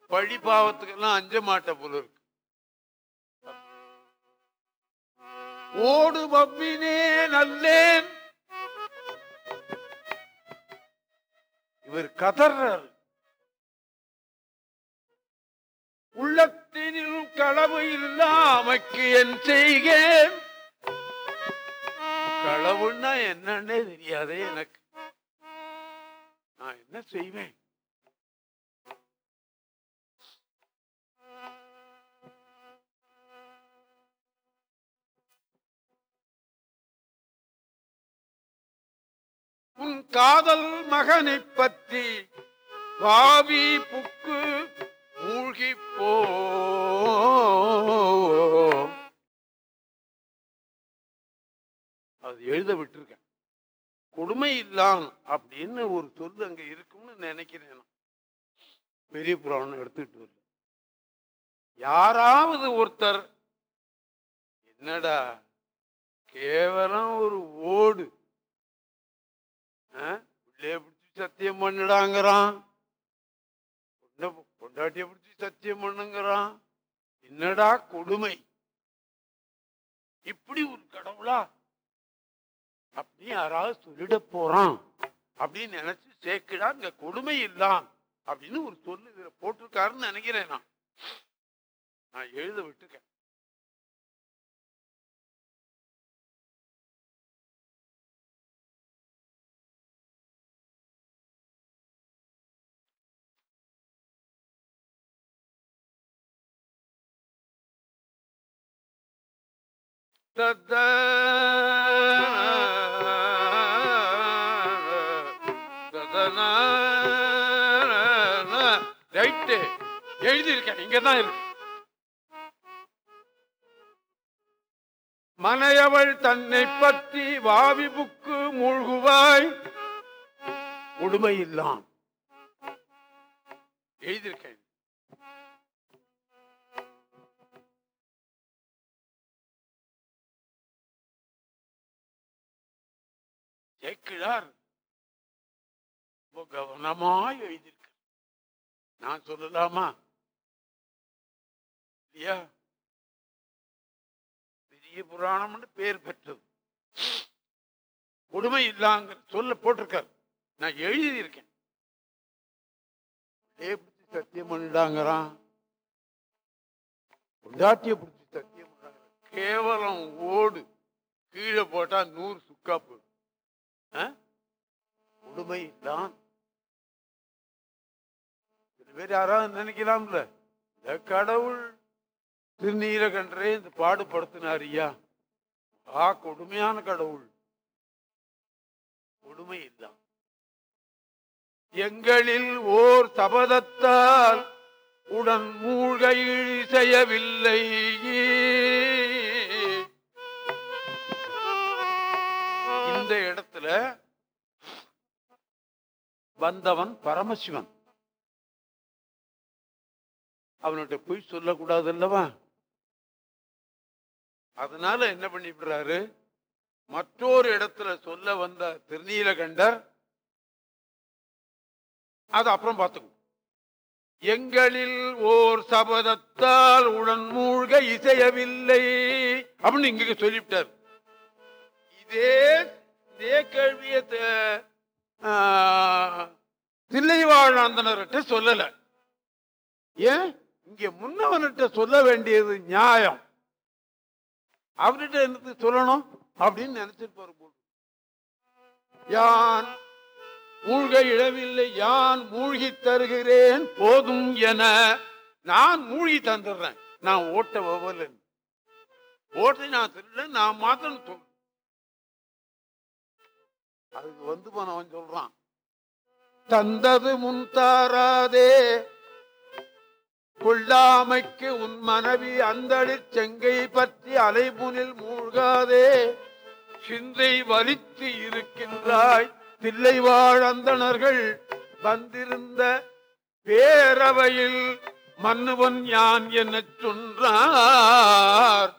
பழி பாவத்துக்கெல்லாம் அஞ்ச மாட்ட போல இருக்கு. ஓடு பப்பினே நல்லேன். இவர் கதர்றாரு. உள்ளத்தினில் களவு இல்லாமக்கு என் செய்கேன். களவுன்னா என்னன்னே தெரியாதே எனக்கு. நான் என்ன செய்வேன்? உன் காதல் மகனைப் பற்றி வாவி புக்கு மூழ்கி போ அது எழுத விட்டுருக்கேன். கொடுமை இல்லாம் அப்படின்னு ஒரு சொல் அங்க இருக்கும்னு நினைக்கிறேன் நான். பெரிய புராணம் எடுத்துக்கிட்டு வரல யாராவது ஒருத்தர் என்னடா கேவலம் ஒரு ஓடு. ஆ? பிள்ளைய பிடிச்சி சத்தியம் பண்ணிடாங்கிறான். பொண்டாட்டியை பிடிச்சி சத்தியம் பண்ணுங்கிறான். என்னடா கொடுமை? இப்படி ஒரு கடவுளா? அப்படி யாராவது சொல்லிட போறான். அப்படின்னு நினைச்சு சேர்க்கடா இங்க கொடுமை இல்லாம் அப்படின்னு ஒரு சொல்லு இதுல போட்டிருக்காருன்னு நினைக்கிறேன் நான். நான் எழுத விட்டுருக்கேன் ரைட்டு எழுதியிருக்கேன். இங்க தான் இருக்கு. மனையவள் தன்னை பற்றி வாவி புக்கு மூழ்குவாய். உடுமை இல்லாம் எழுதியிருக்கேன். சேக்கிழார் ரொம்ப கவனமாய் எழுதியிருக்க நான் சொல்லலாமா? இல்லையா? பெரிய புராணம்னு பேர் பெற்றது. கொடுமை இல்லாங்கிற சொல்ல போட்டிருக்கார். நான் எழுதியிருக்கேன். பிடிச்சி சத்தியம் பண்ணிட்டாங்கிறான். பொண்டாட்டிய பிடிச்சி சத்தியம் கேவலம் ஓடு. கீழே போட்டா நூறு சுக்கா போயிடும் ஆ? கொடுமை தான் சில பேர் யாராவது நினைக்கலாம்ல? இந்த கடவுள் திருநீலகண்டரே இந்த பாடுபடுத்தினார் ஐயா. ஆ கொடுமையான கடவுள். கொடுமை தான் எங்களில் ஓர் சபதத்தால் உடன் மூழ்கை செய்யவில்லை இடத்துல வந்தவன் பரமசிவன். அவன்கிட்ட போய் சொல்லக்கூடாது அல்லவா? அதனால என்ன பண்ணிவிடுறாரு? மற்றொரு இடத்துல சொல்ல வந்த திருநீலகண்டர் அது அப்புறம் பார்த்துக்கோ எங்களில் ஓர் சபதத்தால் உடன் மூழ்க இசையவில்லை அப்படின்னு இங்க சொல்லிவிட்டார். இதே இதே கேள்வியை த- தில்லைவாழாந்தனர்கிட்ட சொல்லல. ஏன்? இங்க முன்னவன்கிட்ட சொல்ல வேண்டியது நியாயம். அவர்கிட்ட என்னது சொல்லணும் அப்படின்னு நினைச்சிட்டு போற யான் மூழ்க இழவில்லை யான் மூழ்கி தருகிறேன் போதும் என நான் மூழ்கி தந்துடுறேன். நான் ஓட்ட வவல ஓட்டை நான் திருட நான் மாத்திரம் சொல் அதுக்கு வந்து போனவன் சொல்றான். தந்தது முன் தாராதே கொள்ளாமைக்கு உன் மனைவி அந்தளிர் செங்கை பற்றி அலைமுனில் மூழ்காதே சிந்தை வலித்து இருக்கின்றாய். தில்லை வாழந்தனர்கள் வந்திருந்த பேரவையில் மன்னுவன் யான் எனச் சொன்னார்?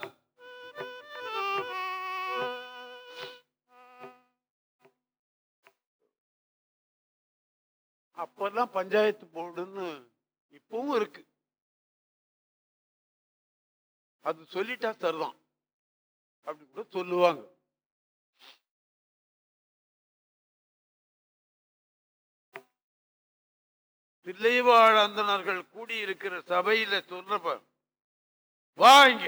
அப்பெல்லாம் பஞ்சாயத்து போர்டுன்னு இப்பவும் இருக்கு. அது சொல்லிட்டா தருதான் அப்படி கூட சொல்லுவாங்க. பிள்ளைவாழ் அந்தனர்கள் கூடியிருக்கிற சபையில சொல்றப்ப வாங்க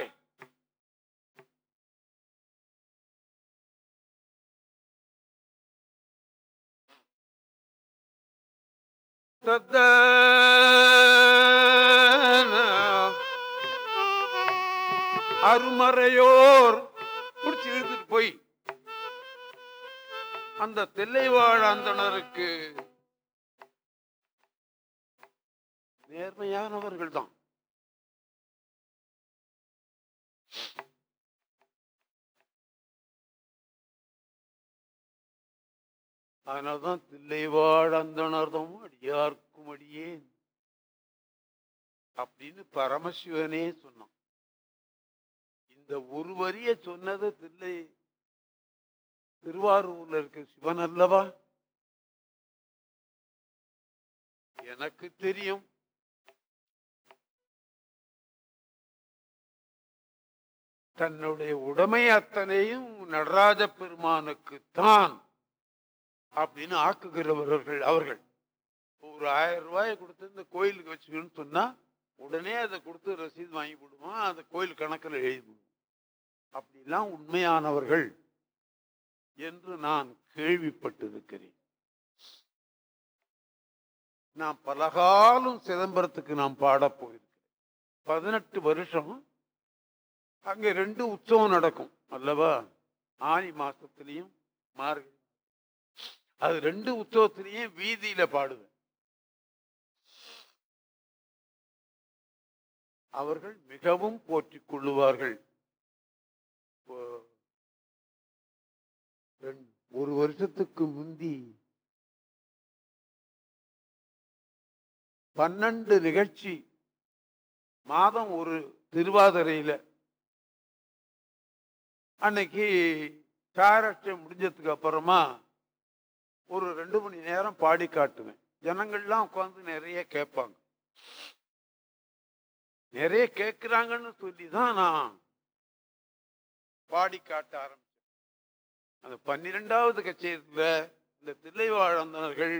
அருமறையோர் பிடிச்சி இழுத்துட்டு போய் அந்த தில்லைவாழ் அந்தணருக்கு நேர்மையானவர்கள் தான் அதனால்தான் தில்லைவாழ் அந்தணர்தம் அடியார்க்கும் அடியேன் அப்படின்னு பரமசிவனே சொன்னான். இந்த ஒரு வரிய சொன்னது தில்லை திருவாரூர்ல இருக்க சிவன் அல்லவா? எனக்கு தெரியும். தன்னுடைய உடைமை அத்தனையும் நடராஜ பெருமானுக்கு தான் அப்படின்னு ஆக்குகிறவர்கள் அவர்கள். ஒரு ஆயிரம் ரூபாயை கொடுத்து இந்த கோயிலுக்கு வச்சுக்கணும்னு சொன்னால் உடனே அதை கொடுத்து ரசீது வாங்கி கொடுவான் அந்த கோயில் கணக்கில் எழுதி அப்படிலாம் உண்மையானவர்கள் என்று நான் கேள்விப்பட்டிருக்கிறேன். நான் பலகாலம் சிதம்பரத்துக்கு நான் பாட போயிருக்கிறேன் பதினெட்டு வருஷம் அங்கே ரெண்டு உற்சவம் நடக்கும் அல்லவா? ஆனி மாசத்துலயும் மார்கழி அது ரெண்டு உற்சவத்திலையும் வீதியில பாடுவேன். அவர்கள் மிகவும் போற்றிக் கொள்ளுவார்கள். ஒரு வருஷத்துக்கு முந்தி பன்னெண்டு நிகழ்ச்சி மாதம் ஒரு திருவாதிரையில். அன்னைக்கு சாரட்சம் முடிஞ்சதுக்கு அப்புறமா ஒரு ரெண்டு மணி நேரம் பாடி காட்டுவேன். ஜனங்கள்லாம் உட்காந்து நிறைய கேட்பாங்க. நிறைய கேட்குறாங்கன்னு சொல்லி தான் நான் பாடி காட்ட ஆரம்பிச்சேன். அந்த பன்னிரெண்டாவது கச்சேரியில் இந்த தில்லைவாழந்தனர்கள்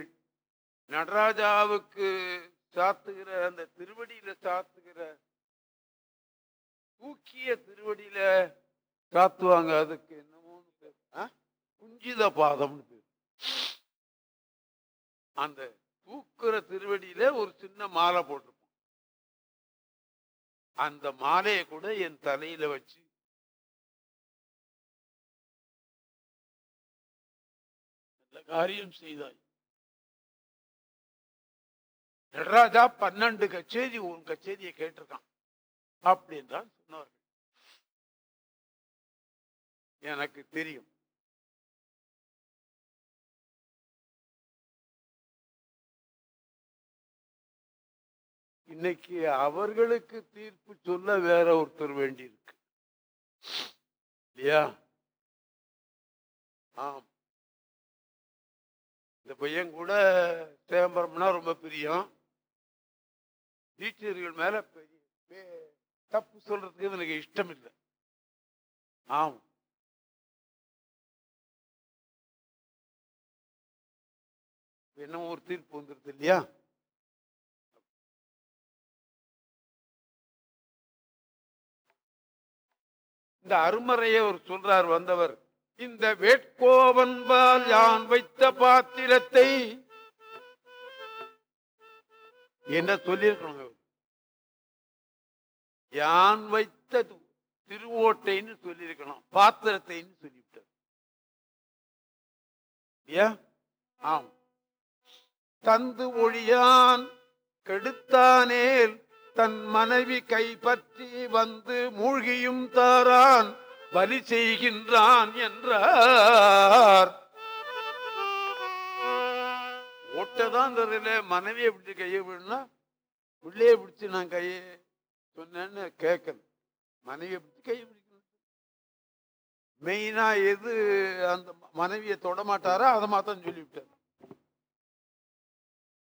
நடராஜாவுக்கு சாத்துகிற அந்த திருவடியில சாத்துகிற தூக்கிய திருவடியில சாத்துவாங்க. அதுக்கு என்னமோன்னு பேர் குஞ்சித பாதம்னு பேர். அந்த தூக்குற திருவடியில ஒரு சின்ன மாலை போட்டிருப்போம். அந்த மாலையை கூட என் தலையில வச்சு நல்ல காரியம் செய்தாய். நடராஜா பன்னெண்டு கச்சேரி உன் கச்சேரியை கேட்டிருக்கான் அப்படின்றான் சொன்னார்கள் எனக்கு தெரியும். இன்னைக்கு அவர்களுக்கு தீர்ப்பு சொல்ல வேற ஒருத்தர் வேண்டியிருக்கு. இல்லையா? ஆம். இந்த பையன் கூட சிதம்பரம்னா ரொம்ப பிரியம். டீச்சர்கள் மேல பெரிய தப்பு சொல்றதுக்கு எனக்கு இஷ்டம் இல்லை ஆம். என்ன ஒரு தீர்ப்பு வந்துருது இல்லையா? இந்த அருமறையை ஒரு சொல்றார் வந்தவர். இந்த வேட்கோவன்பால் யான் வைத்த பாத்திரத்தை? என்ன சொல்லியிருக்கணும் யான் வைத்த திருவோட்டைன்னு சொல்லியிருக்கணும் பாத்திரத்தைன்னு சொல்லிவிட்டார். ஆம். தந்து ஒழியான் கெடுத்தானேல் தன் மனைவி கைப்பற்றி வந்து மூழ்கியும் தாரான் பலி செய்கின்றான் என்றார். ஓட்டதான் மனைவி மனைவியை கையை விடனா உள்ளே பிடிச்சு நான் கையை சொன்னேன்னு கேட்கல மனைவியை பிடிச்சு கையை பிடிக்கணும் மெயினா எது அந்த மனைவியை தொடமாட்டாரோ அதை மாத்தான் சொல்லிவிட்டார்.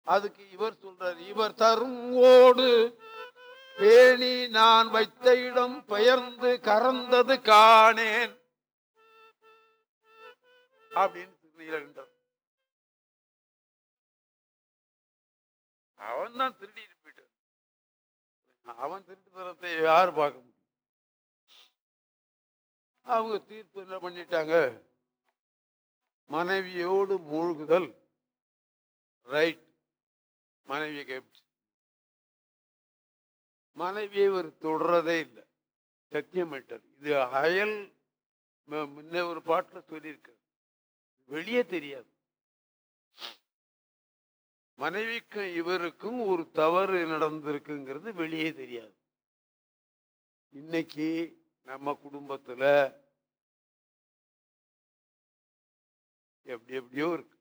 அதுக்கு இவர் சொல்றார் இவர் தரும் ஓடு பேணி நான் வைத்த இடம் பெயர்ந்து கறந்தது காணேன். அப்படின்னு திருநீலகண்டர் அவன் தான் திருடிட்டு போயிட்டான். அவன் திருட்டு தரத்தை யார் பார்க்க முடியும்? அவங்க தீர்ப்பு என்ன பண்ணிட்டாங்க? மனைவியோடு மூழ்குதல். ரைட் மனைவியை கைப்பிடிச்சு. மனைவியை இவர் தொடரதே இல்லை. சத்தியமிட்டார் இது அயல் முன்ன ஒரு பாட்டுல சொல்லியிருக்கார். வெளியே தெரியாது. மனைவிக்கும் இவருக்கும் ஒரு தவறு நடந்திருக்குங்கிறது வெளியே தெரியாது. இன்னைக்கு நம்ம குடும்பத்துல எப்படி எப்படியோ இருக்கு.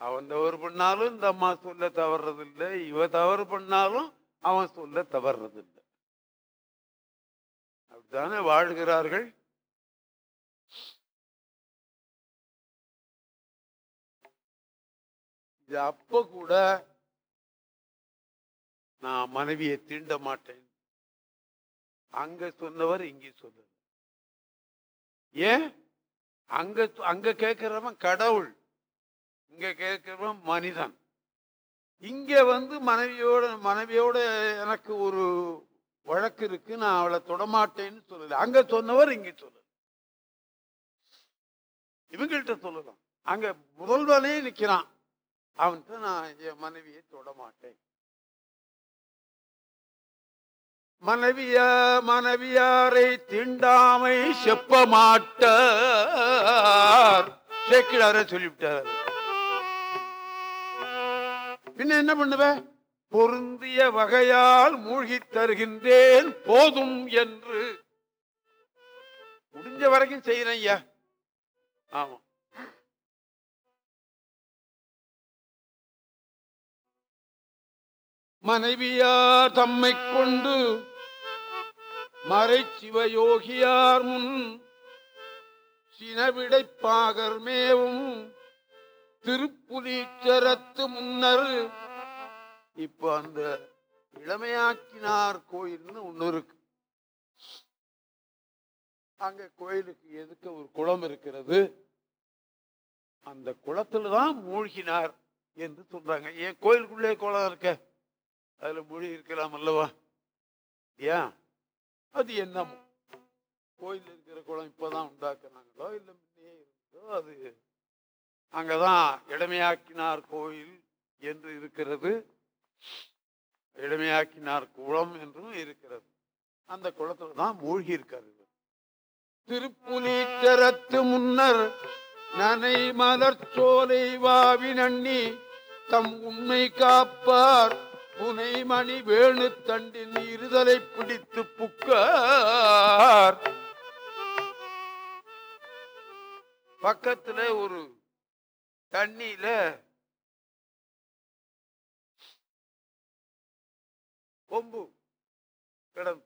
அவன் தவறு பண்ணாலும் இந்த அம்மா சொல்ல தவறுறதில்லை இவ தவறு பண்ணாலும் அவன் சொல்ல தவறுறதில்லை. அப்படித்தானே வாழ்கிறார்கள்? இது அப்ப கூட நான் மனைவியை தீண்ட மாட்டேன். அங்க சொன்னவர் இங்கே சொல்ல ஏன்? அங்க அங்க கேட்கிறவன் கடவுள். இங்க கேட்கிறவன் மனிதன். இங்க வந்து மனைவியோட மனைவியோட எனக்கு ஒரு வழக்கு இருக்கு. நான் அவளை தொடமாட்டேன்னு சொல்லல. அங்க சொன்னவர் இங்க சொல்லல. இவங்கள்ட்ட சொல்லலாம். அங்க முதல்வனே நிக்கிறான். அவன்கிட்ட நான் என் மனைவியை தொடமாட்டேன். மனைவிய மனைவியாரை தீண்டாமை செப்ப மாட்டார் சேக்கிடார சொல்லிவிட்டார். பின்ன என்ன பண்ணுவ? பொருந்திய வகையால் மூழ்கித் தருகின்றேன் போதும் என்று. முடிஞ்ச வரைக்கும் செய்யறேன் ஐயா. ஆமா. மனைவியார் தம்மை கொண்டு மறை சிவயோகியார் முன் சினவிடைப்பாகர் மேவும் திருப்புலீச்சரத்து முன்னர். இப்ப அந்த இளமையாக்கினார் கோயில்னு ஒன்று இருக்கு. அங்க கோயிலுக்கு எதுக்க ஒரு குளம் இருக்கிறது? அந்த குளத்துல தான் மூழ்கினார் என்று சொல்றாங்க. ஏன் கோயிலுக்குள்ளே குளம் இருக்க? அதுல மூழ்கி இருக்கலாம் அல்லவா? ஏன்? அது என்னமோ. கோயில் இருக்கிற குளம் இப்பதான் உண்டாக்குனாங்களோ இல்லை முன்னே இருந்தோ அது அங்கதான் இளமையாக்கினார் கோயில் என்று இருக்கிறது. இளமையாக்கினார் குளம் என்றும் இருக்கிறது. அந்த குளத்துல தான் மூழ்கி இருக்காரு திருப்புலீச்சரத்து முன்னர் நனை மலர்ச்சோலை சோலை வாவி நண்ணி தம் உண்மை காப்பார். புனைமணி வேணு தண்டின் இருதலை பிடித்து புக்கார். பக்கத்துல ஒரு தண்ணியில கொம்பு கிடந்து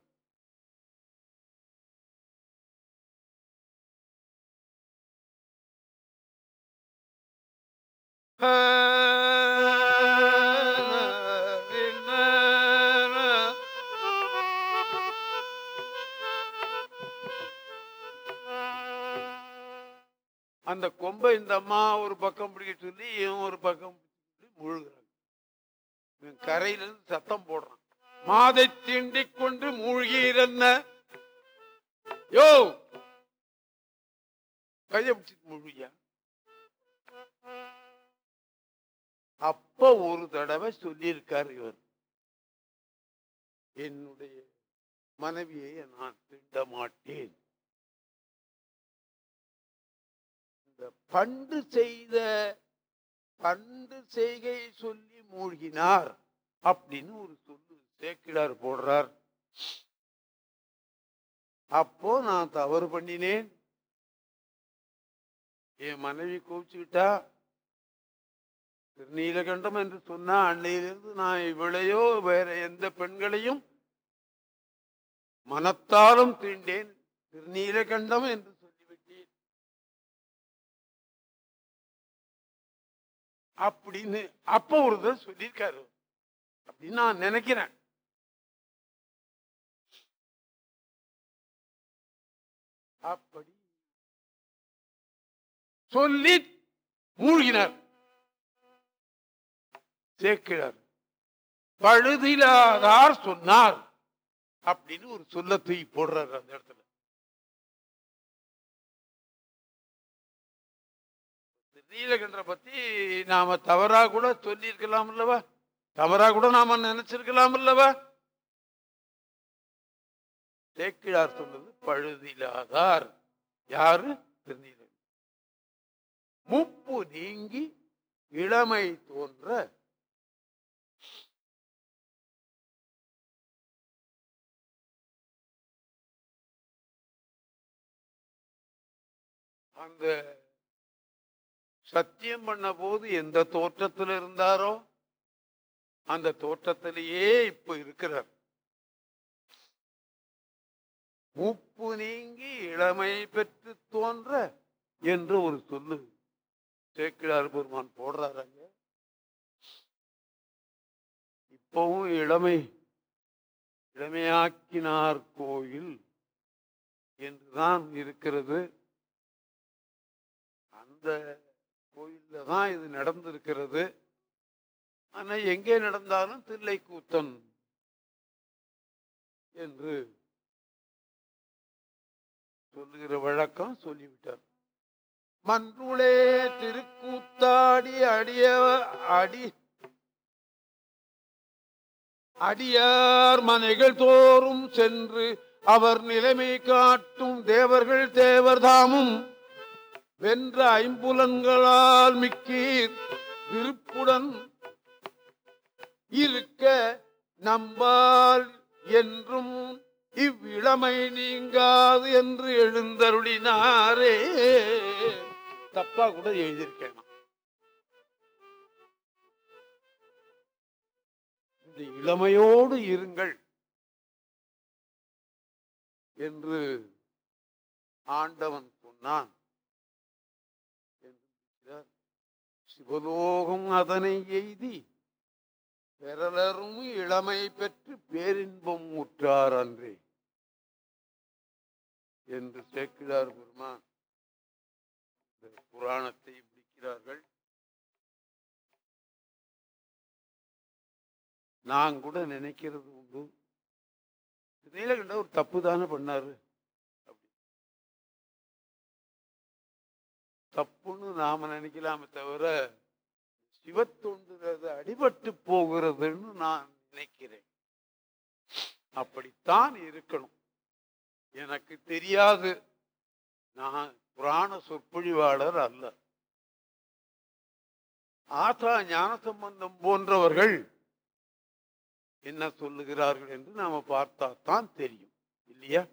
அந்த கொம்பை இந்த அம்மா ஒரு பக்கம் பிடிக்க சொல்லி இவன் ஒரு பக்கம் பிடிக்க முழுகிறாங்க. இவன் கரையில இருந்து சத்தம் போடுறான். மாதை தீண்டிக் கொண்டு மூழ்கிறன்ன யோ! கைய பிடிச்சிட்டு மூழ்கியா? அப்ப ஒரு தடவை சொல்லியிருக்கார் இவர். என்னுடைய மனைவியை நான் திண்ட மாட்டேன் பண்டு செய்த பண்டு செய்கை சொல்லி மூழ்கினார் அப்படின்னு ஒரு சொல்லு சேக்கிடார் போடுறார். அப்போ நான் தவறு பண்ணினேன். என் மனைவி கோவிச்சுக்கிட்டா திருநீலகண்டம் என்று சொன்னா அன்னையிலிருந்து நான் இவளையோ வேற எந்த பெண்களையும் மனத்தாலும் தீண்டேன். திருநீலகண்டம் என்று அப்படின்னு அப்ப ஒரு சொல்லியிருக்காரு. அப்படின்னு நான் நினைக்கிறேன். அப்படி சொல்லி மூழ்கினார். சேர்க்கிறார். பழுதிலாதார் சொன்னார். அப்படின்னு ஒரு சொல்ல தூக்கி போடுறாரு அந்த இடத்துல. நீலகண்டரை பத்தி நாம தவறா கூட சொல்லியிருக்கலாம் அல்லவா தவறா கூட நாம நினச்சிருக்கலாம் அல்லவா தேக்கிழார் சொன்னது பழுதிலாதார். யாரு? திருநீலகண்டன். முப்பு நீங்கி இளமை தோன்ற அந்த சத்தியம் பண்ண போது எந்த தோற்றத்தில் இருந்தாரோ அந்த தோற்றத்திலேயே இப்ப இருக்கிறார். உப்பு நீங்கி இளமை பெற்று தோன்ற என்று ஒரு சொல்லு. சேக்கிழார் பெருமான் போடுறாருங்க இப்பவும் இளமை இளமையாக்கினார் கோயில் என்றுதான் இருக்கிறது. அந்த கோயிலில் தான் இது நடந்திருக்கிறது. ஆனா எங்கே நடந்தாலும் தில்லைக்கூத்தன் என்று சொல்லுகிற வழக்கம் சொல்லிவிட்டார். மன்றுளே திருக்கூத்தாடி அடிய அடி அடியார் மனைகள் தோறும் சென்று அவர் நிலைமை காட்டும் தேவர்கள் தேவர்தாமும் வென்ற ஐம்புலன்களால் மிக்கீர் விருப்புடன் இருக்க நம்பால் என்றும் இவ்விளமை நீங்காது என்று எழுந்தருளினாரே. தப்பா கூட எழுதியிருக்கேன் இந்த இளமையோடு இருங்கள் என்று ஆண்டவன் சொன்னான் என்று இருக்கிறார். சிவலோகம் அதனை எய்தி பெறலரும் இளமை பெற்று பேரின்பம் உற்றார் அன்றே என்று சேக்கிழார் பெருமான். புராணத்தை பிடிக்கிறார்கள் நான் கூட நினைக்கிறது உண்டு. நீலகண்ட ஒரு தப்பு தானே பண்ணாரு. தப்புன்னு நாம நினைக்கலாமே தவிர சிவத்தொண்டுறது அடிபட்டு போகிறதுன்னு நான் நினைக்கிறேன். அப்படித்தான் இருக்கணும். எனக்கு தெரியாது. நான் புராண சொற்பொழிவாளர் அல்ல. ஆசா ஞான சம்பந்தம் போன்றவர்கள் என்ன சொல்லுகிறார்கள் என்று நாம பார்த்தா தான் தெரியும். இல்லையா?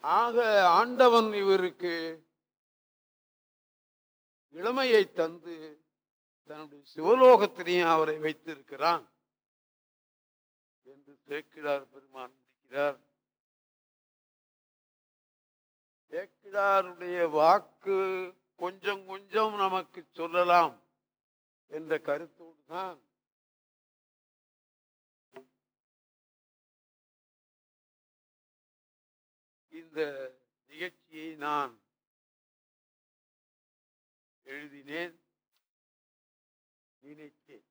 ஆக ஆண்டவன் இவருக்கு இளமையை தந்து தன்னுடைய சிவலோகத்திலையும் அவரை வைத்திருக்கிறான் என்று சேக்கிழார் பெருமான் இருக்கிறார் சேக்கிழாருடைய வாக்கு கொஞ்சம் கொஞ்சம் நமக்கு சொல்லலாம் என்ற கருத்தோடு தான் இந்த நிகழ்ச்சியை நான் எழுதினேன். நினைத்தேன்.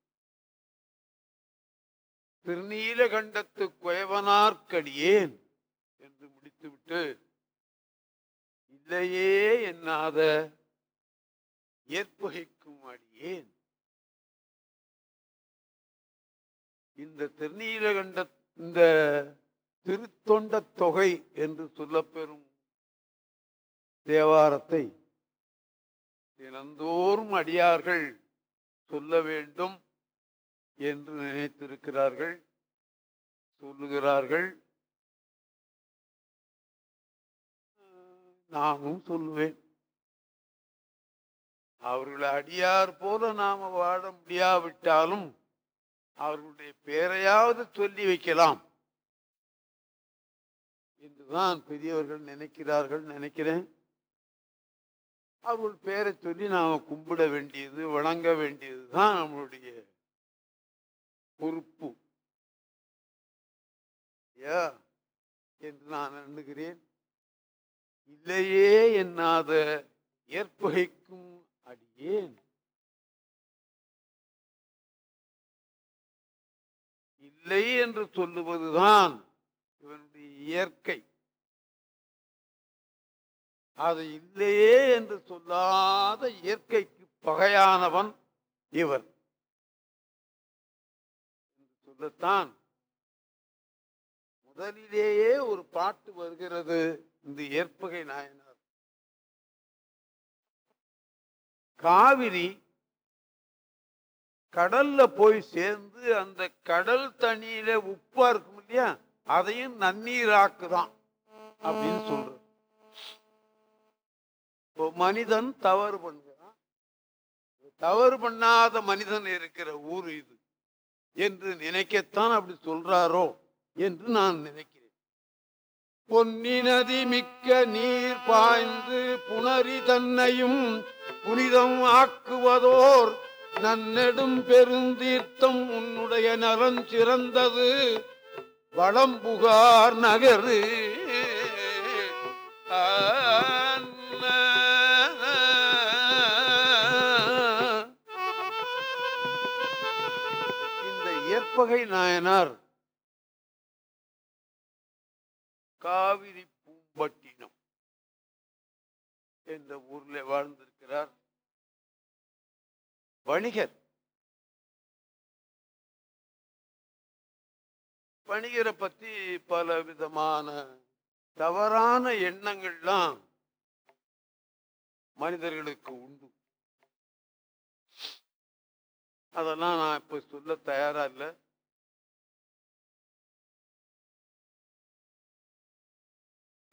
திருநீலகண்டத்து குயவனார்க்கடியேன் என்று முடித்துவிட்டு இல்லையே என்னாத ஏற்பகைக்கும் அடியேன். இந்த திருநீலகண்ட இந்த திருத்தொண்ட தொகை என்று சொல்லப்பெறும் தேவாரத்தை தினந்தோறும் அடியார்கள் சொல்ல வேண்டும் என்று நினைத்திருக்கிறார்கள். சொல்லுகிறார்கள். நானும் சொல்லுவேன். அவர்கள் அடியார் போல நாம வாழ முடியாவிட்டாலும் அவர்களுடைய பெயரையாவது சொல்லி வைக்கலாம். என்றுதான் பெரியவர்கள் நினைக்கிறார்கள் நினைக்கிறேன். அவர்கள் பெயரை சொல்லி நாம கும்பிட வேண்டியது வணங்க வேண்டியது தான் நம்மளுடைய பொறுப்பு. யா என்று நான் எண்ணுகிறேன் இல்லையே என்னாத ஏற்பகைக்கும் அடியேன். இல்லை என்று சொல்லுவதுதான் இவனுடைய இயற்கை. அது இல்லையே என்று சொல்லாத இயற்கைக்கு பகையானவன் இவர் என்று சொல்லத்தான் முதலிலேயே ஒரு பாட்டு வருகிறது இந்த ஏற்பகை நாயனார். காவிரி கடல்ல போய் சேர்ந்து அந்த கடல் தண்ணியில உப்பா இருக்கும் இல்லையா? அதையும் நன்னீராக்குதான் அப்படின்னு சொல்றது இப்போ மனிதன் தவறு பண்ணுகிறான். தவறு பண்ணாத மனிதன் இருக்கிற ஊர் இது. என்று நினைக்கத்தான் அப்படி சொல்றாரோ என்று நான் நினைக்கிறேன். பொன்னி நதி மிக்க நீர் பாய்ந்து புணரி தன்னையும் புனிதம் ஆக்குவதோர் நன்னெடும் பெருந்தீர்த்தம் உன்னுடைய நலன் சிறந்தது. வளம்புகார் நகரு. ஆ ஏற்பகை நாயனார். காவிரி பூம்பட்டினம் என்ற ஊர்ல வாழ்ந்திருக்கிறார். வணிகர். வணிகரை பத்தி பல விதமான தவறான எண்ணங்கள்லாம் மனிதர்களுக்கு உண்டு. அதெல்லாம் நான் இப்போ சொல்ல தயாரா இல்லை.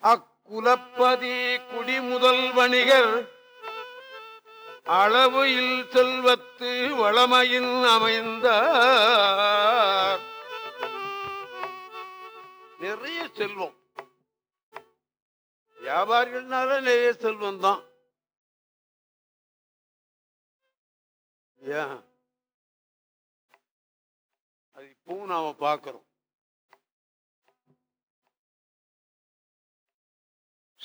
அக்குலப்பதி குடிமுதல் வணிகர். அளவு இல் செல்வத்து வளமையின் அமைந்த நிறைய செல்வம். வியாபாரிகள்னால நிறைய செல்வம் தான். அது இப்பவும் நாம பார்க்கிறோம்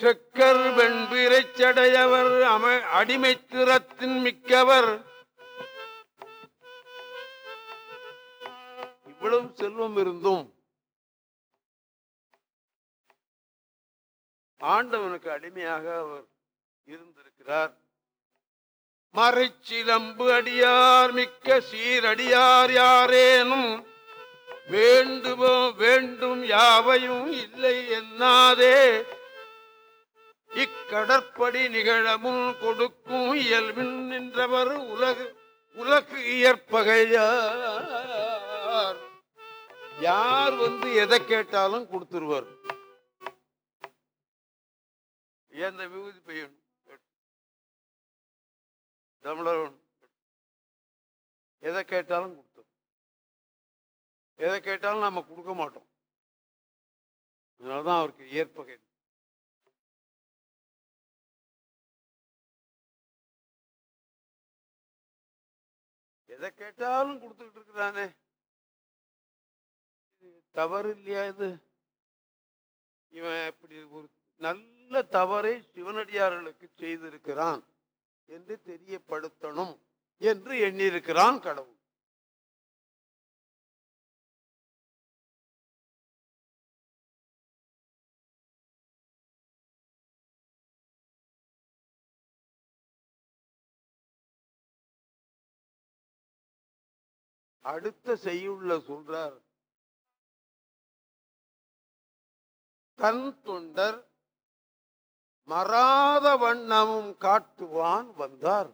செக்கர் வெண்பிரைச் சடையவர் அடிமை திறத்தின் மிக்கவர். இவ்வளவு செல்வம் இருந்தும் ஆண்டவனுக்கு அடிமையாக அவர் இருந்திருக்கிறார். மறைச்சிலம்பு அடியார் மிக்க சீரடியார் யாரேனும் வேண்டுமோ வேண்டும் யாவையும் இல்லை என்னாதே. இக்கடற்படி நிகழமும் கொடுக்கும் இயல்பின் நின்றவர் உலகு உலகு இயற்பகையார். யார் வந்து எதை கேட்டாலும் கொடுத்துருவார். எந்த விபூதி பையன்? தமிழர் எதை கேட்டாலும் கொடுத்து எதை கேட்டாலும் நம்ம கொடுக்க மாட்டோம். அதனாலதான் அவருக்கு ஏற்பகை எதை கேட்டாலும் கொடுத்துக்கிட்டு இருக்கிறானே. தவறு இல்லையா இது? இவன் இப்படி ஒரு நல்ல தவறை சிவனடியார்களுக்கு செய்திருக்கிறான் என்று தெரியப்படுத்தணும் என்று எண்ணியிருக்கிறான் கடவுள். அடுத்த செய்யுள்ள சொல்றார். தன் தொண்டர் மறாத வண்ணமும் காட்டுவான் வந்தார்.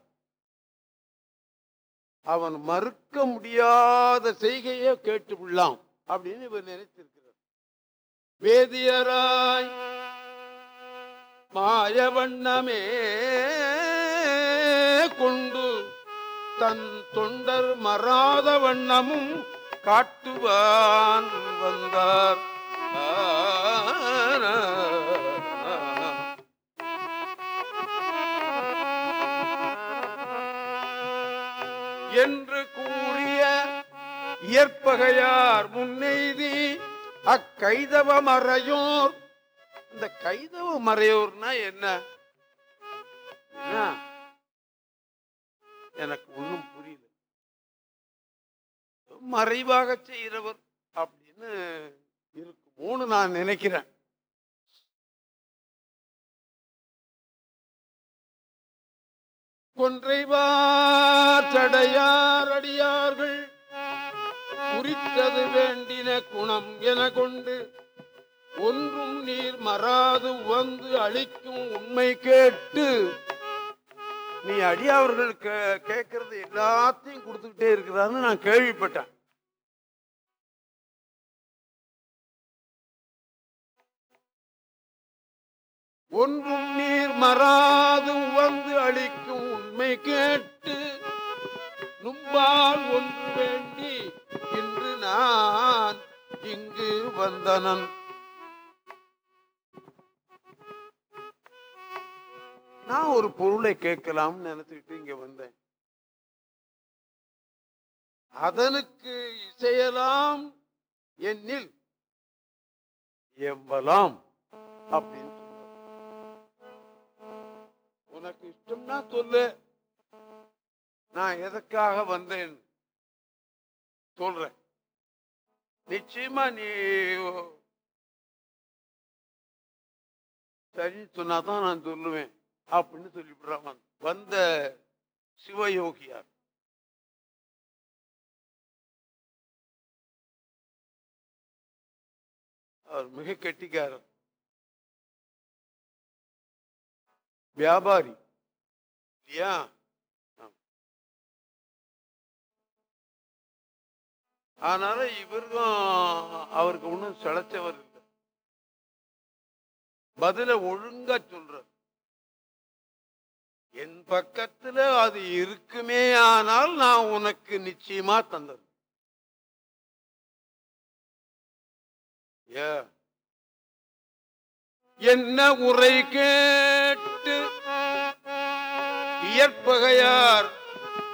அவன் மறுக்க முடியாத செய்கையை கேட்டு விடலாம் அப்படின்னு இவர் நினைத்திருக்கிறார். வேதியராய் மாய வண்ணமே கொண்டு தன் தொண்டர் மறாத வண்ணமும் காட்டுவான் வந்தார். என்று கூறிய இயற்பகையார் முன்னெய்தி அக்கைதவ மறையோர். இந்த கைதவ மறையோர்னா என்ன? எனக்கு ஒண்ணும் புரியல. மறைவாக செய்கிறவர் அப்படின்னு இருக்குமோன்னு நான் நினைக்கிறேன். கொன்றைவார் அடியார்கள் குறித்தது வேண்டின குணம் என கொண்டு ஒன்றும் நீர் மறாது வந்து அழிக்கும் உண்மை கேட்டு நீ அடியாவர்கள் கே- கேட்கறது எல்லாத்தையும் கொடுத்துக்கிட்டே இருக்கிறான்னு நான் கேள்விப்பட்டேன். ஒன்றும் நீர் மறாது வந்து அளிக்கும் உண்மை கேட்டு நும்பால் ஒன்று வேண்டி இன்று நான் இங்கு வந்தனன். நான் ஒரு பொருளை கேட்கலாம்னு நினைச்சுக்கிட்டு இங்க வந்தேன். அதனுக்கு இசையலாம் என்னில் எவ்வளாம் அப்படின்னு உனக்கு இஷ்டம்னா சொல்லு. நான் எதற்காக வந்தேன்? சொல்றேன். நிச்சயமா நீ சரி சொன்னாதான் நான் சொல்லுவேன். அப்படின்னு சொல்லிவிடுறான் வந்த சிவயோகியார். அவர் மிக கெட்டிக்காரர். வியாபாரி. இல்லையா? ஆம். அதனால இவருக்கும் அவருக்கு ஒன்றும் செலச்சவர் இல்லை. பதில ஒழுங்கா சொல்றார். என் பக்கத்துல அது இருக்குமே ஆனால் நான் உனக்கு நிச்சயமா தந்தது. என்ன உரை கேட்டு இயற்பகையார்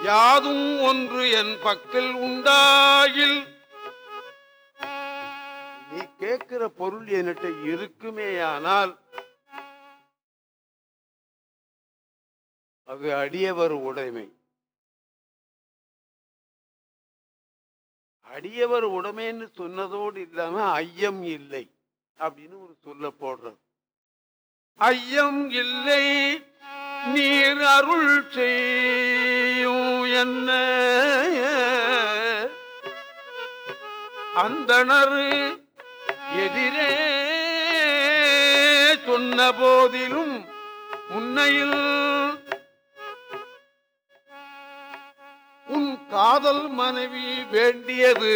யாதும் ஒன்று என் பக்கல் உண்டாயில்? நீ கேட்கிற பொருள் என்கிட்ட இருக்குமேயானால் அது அடியவர் உடைமை. அடியவர் உடைமைன்னு சொன்னதோடு இல்லாம ஐயம் இல்லை அப்படின்னு ஒரு சொல்ல போடுறது ஐயம் இல்லை நீர் அருள் செய்யும் என்ன? அந்தணர் எதிரே சொன்ன போதிலும் உன்னையில் காதல் மனைவி வேண்டியது.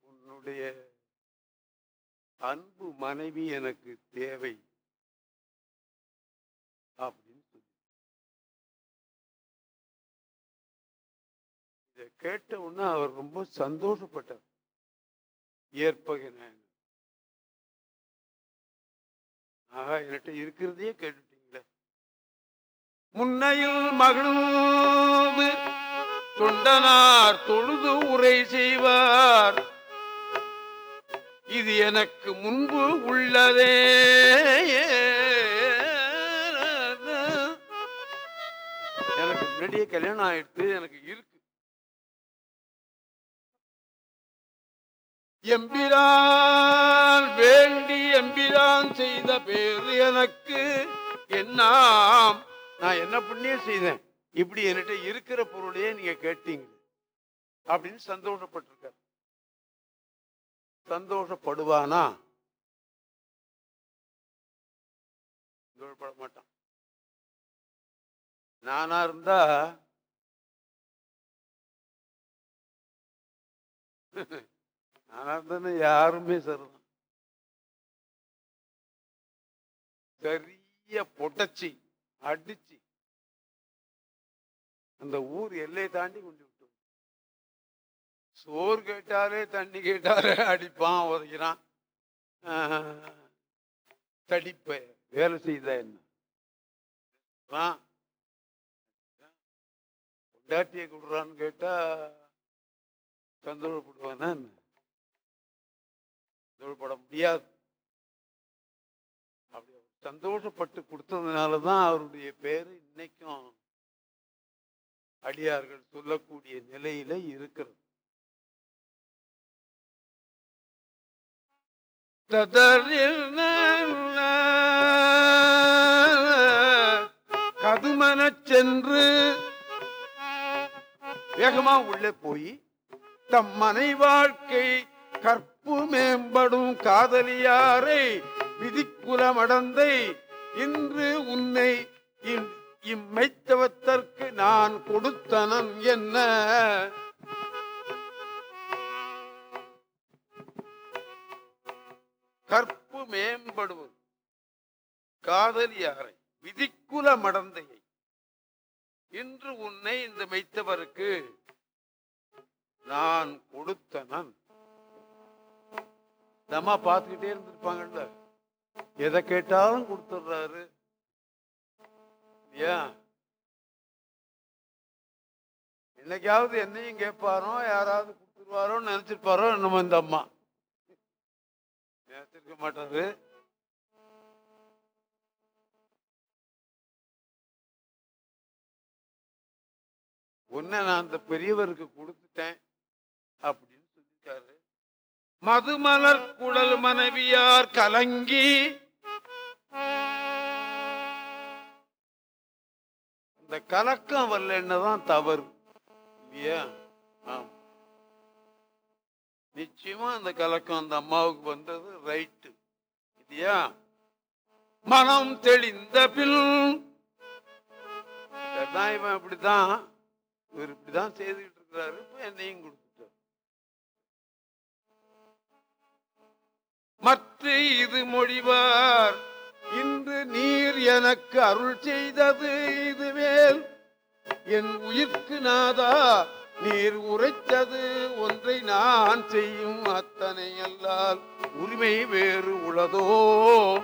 உன்னுடைய அன்பு மனைவி எனக்கு தேவை அப்படின்னு சொல்லி. இதை கேட்ட உடனே அவர் ரொம்ப சந்தோஷப்பட்டார். ஏற்பகின ஆகா என்கிட்ட இருக்கிறதையே கேட்டுட்டீங்களே. முன்னையில் மகிழ்வு தொண்டனார் தொழுது உரை செய்வார். இது எனக்கு முன்பு உள்ளதே. எனக்கு முன்னாடியே கல்யாணம் ஆயிடுத்து எனக்கு இருக்கு. எம்பிரான் வேண்டி எம்பிரான் செய்த பேரு எனக்கு. என்னாம்? நான் என்ன புண்ணியம் செய்தேன்? இப்படி என்கிட்ட இருக்கிற பொருளையே நீங்க கேட்டீங்க. அப்படின்னு சந்தோஷப்பட்டிருக்கார். சந்தோஷப்படுவானா? சந்தோஷப்பட மாட்டான். நானா இருந்தா? நானா யாருமே சரிதான் பெரிய பொட்டச்சி அடிச்சு அந்த ஊர் எல்லையை தாண்டி கொண்டு விட்டு சோறு கேட்டாலே தண்ணி கேட்டாலே அடிப்பான் உதைக்கிறான். தடிப்ப வேலை செய்தா என்ன? ஆ. பொண்டாட்டியை கொடுறான்னு கேட்டா போடுவானா என்ன? சந்தோஷப்பட முடியாது. அப்படி சந்தோஷப்பட்டு கொடுத்ததுனால தான் அவருடைய பேரு இன்னைக்கும் அடியார்கள் சொல்லக்கூடிய நிலையில இருக்கிறது. கதுமன சென்று வேகமா உள்ளே போய் தம் மனை வாழ்க்கை கற்ப மேம்படும் காதலியாரை விதிக்குலமடந்தை இன்று உன்னை இம்- இம்மைத்தவத்தற்கு நான் கொடுத்தனன் என்ன? கற்பு மேம்படுவது காதலியாரை விதிக்குல மடந்தையை இன்று உன்னை இந்த மெய்த்தவருக்கு நான் கொடுத்தனன். இந்த அம்மா பார்த்துக்கிட்டே இருந்திருப்பாங்கல்ல. எதை கேட்டாலும் கொடுத்துடுறாரு. ஏன்? என்னைக்காவது என்னையும் கேட்பாரோ யாராவது கொடுத்துருவாரோன்னு நினைச்சிருப்பாரோ நம்ம இந்த அம்மா. நினைச்சிருக்க மாட்டாரு. ஒன்ன நான் அந்த பெரியவருக்கு கொடுத்துட்டேன். மதுமலர் குடல் மனைவியார் கலங்கி. இந்த கலக்கம் வரலன்னதான் தவறு. இல்லையா? நிச்சயமா அந்த கலக்கம் அந்த அம்மாவுக்கு வந்தது ரைட்டு இல்லையா? மனம் தெளிந்த பில் இவன் இப்படிதான் இவர் இப்படிதான் செய்துகிட்டு இருக்கிறாரு. இப்ப என்னையும் கொடுத்து மற்ற இது மொழிவார். இன்று நீர் எனக்கு அருள் செய்தது இதுவேல். என் உயிர்க்கு நாதா நீர் உரைத்தது ஒன்றை நான் செய்யும் அத்தனை அல்லால். உரிமை வேறு உளதோ?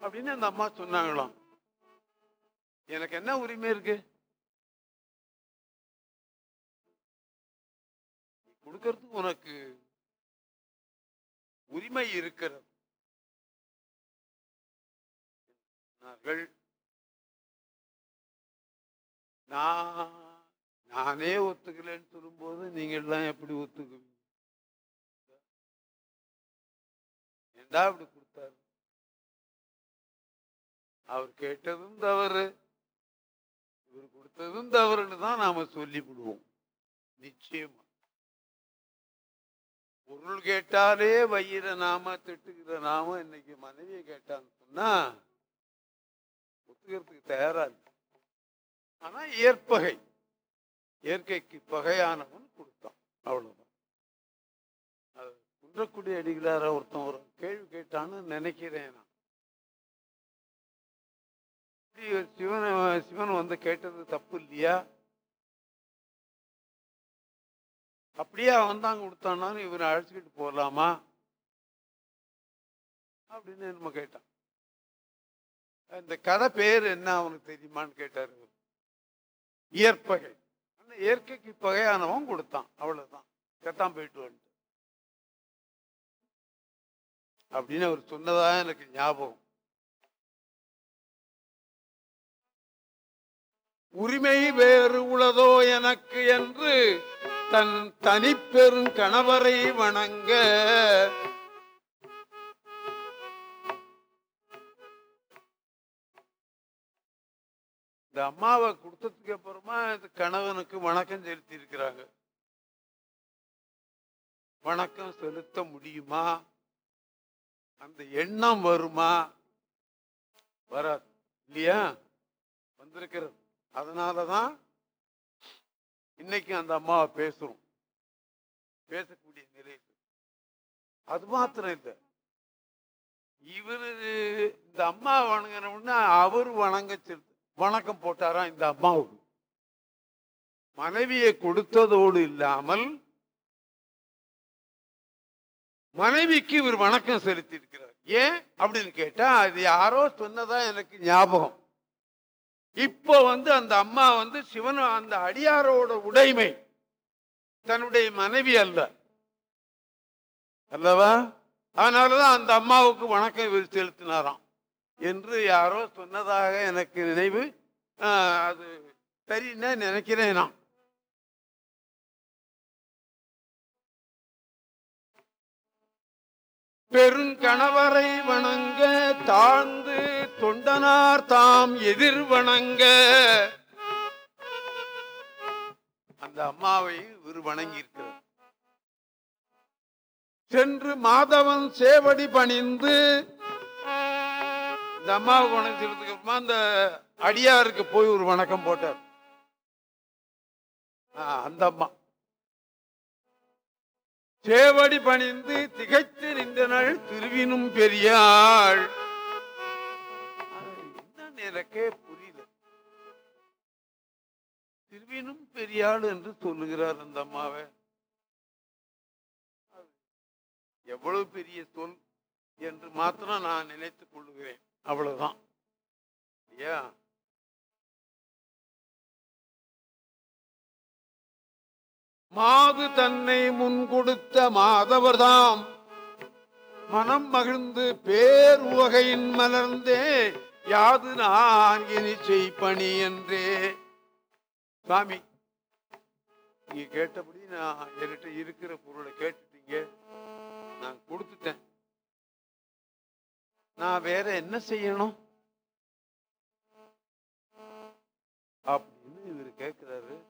அப்படின்னு அந்த அம்மா சொன்னாங்களாம். எனக்கு என்ன உரிமை இருக்கு? கொடுக்கறதுக்கு உனக்கு உரிமை இருக்கிறது. நான் நானே ஒத்துக்கலைன்னு சொல்லும்போது நீங்க எல்லாம் எப்படி ஒத்துக்குவீங்க? ஏண்டா அப்படி கொடுத்தாரு? அவர் கேட்டதும் தவறு இவர் கொடுத்ததும் தவறுன்னு தான் நாம சொல்லிவிடுவோம். நிச்சயமா. பொருள் கேட்டாலே வயிற நாம திட்டுகிற நாம இன்னைக்கு மனைவியை கேட்டான்னு சொன்னா ஒத்துக்கிறதுக்கு தயாரா இல்லை. ஆனா ஏற்பகை இயற்கைக்கு பகையானவன் கொடுத்தான் அவ்வளவுதான். அது குன்றக்குடி அடிகளார ஒருத்தன் ஒரு கேள்வி கேட்டான்னு நினைக்கிறேன் நான். சிவன் சிவன் வந்து கேட்டது தப்பு இல்லையா? அப்படியே அவன் தான் இவரை இவனை அழைச்சிக்கிட்டு போகலாமா அப்படின்னு நம்ம கேட்டான். இந்த கதை பேர் என்ன அவனுக்கு தெரியுமான்னு கேட்டாரு இவர். இயற்பகை. அந்த இயற்கைக்கு பகையானவன் கொடுத்தான். அவ்வளவுதான். செத்தான் போயிட்டு வந்துட்டு அப்படின்னு அவர் சொன்னதாக எனக்கு ஞாபகம். உரிமை வேறு உளதோ எனக்கு என்று தன் தனிப்பெரும் கணவரை வணங்க. இந்த அம்மாவை கொடுத்ததுக்கு அப்புறமா இந்த கணவனுக்கு வணக்கம் செலுத்தி இருக்கிறாங்க வணக்கம் செலுத்த முடியுமா? அந்த எண்ணம் வருமா? வராது. இல்லையா? வந்திருக்கிறது. அதனாலதான் இன்னைக்கு அந்த அம்மாவை பேசுறோம். பேசக்கூடிய நிலையில் அது மாத்திரம் இல்லை. இவரு இந்த அம்மா வணங்கினோம்னா அவர் வணங்க செலுத்து வணக்கம் போட்டாரா இந்த அம்மாவுக்கு. மனைவியை கொடுத்ததோடு இல்லாமல் மனைவிக்கு இவர் வணக்கம் செலுத்தி இருக்கிறார் ஏன்? அப்படின்னு கேட்டா அது யாரோ சொன்னதா எனக்கு ஞாபகம். இப்போ வந்து அந்த அம்மா வந்து சிவன் அந்த அடியாரோட உடைமை. தன்னுடைய மனைவி அல்ல. அல்லவா? அதனாலதான் அந்த அம்மாவுக்கு வணக்கம் செலுத்தினாராம். என்று யாரோ சொன்னதாக எனக்கு நினைவு அது சரின்னு நினைக்கிறேன் நான். பெருங்கணவரை வணங்க தாழ்ந்து தொண்டனார் தாம் எதிர் வணங்க. அந்த அம்மாவை இவர் வணங்கியிருக்கிறார். சென்று மாதவன் சேவடி பணிந்து இந்த அம்மாவுக்கு வணக்கம் செலுத்துக்கு அப்புறமா அந்த அடியாருக்கு போய் ஒரு வணக்கம் போட்டார். ஆ, அந்த அம்மா. சேவடி பணிந்து திகைத்து நின்றனள் திருவினும் பெரியாள். எனக்கே புரியல. திருவினும் பெரியாள் என்று சொல்லுகிறார் அந்த அம்மாவை. எவ்வளவு பெரிய சொல் என்று மாத்திரம் நான் நினைத்துக் கொள்ளுகிறேன். அவ்வளவுதான். ஐயா மாது தன்னை முன் கொடுத்த மாதவர்தாம். மனம் மகிழ்ந்து பேர் உகையின் மலர்ந்தே யாது நான் இனி செய்பணி என்றே. சாமி நீங்க கேட்டபடி நான் என்கிட்ட இருக்கிற பொருளை கேட்டுட்டீங்க. நான் கொடுத்துட்டேன். நான் வேற என்ன செய்யணும்? அப்படின்னு இவர் கேட்கிறாரு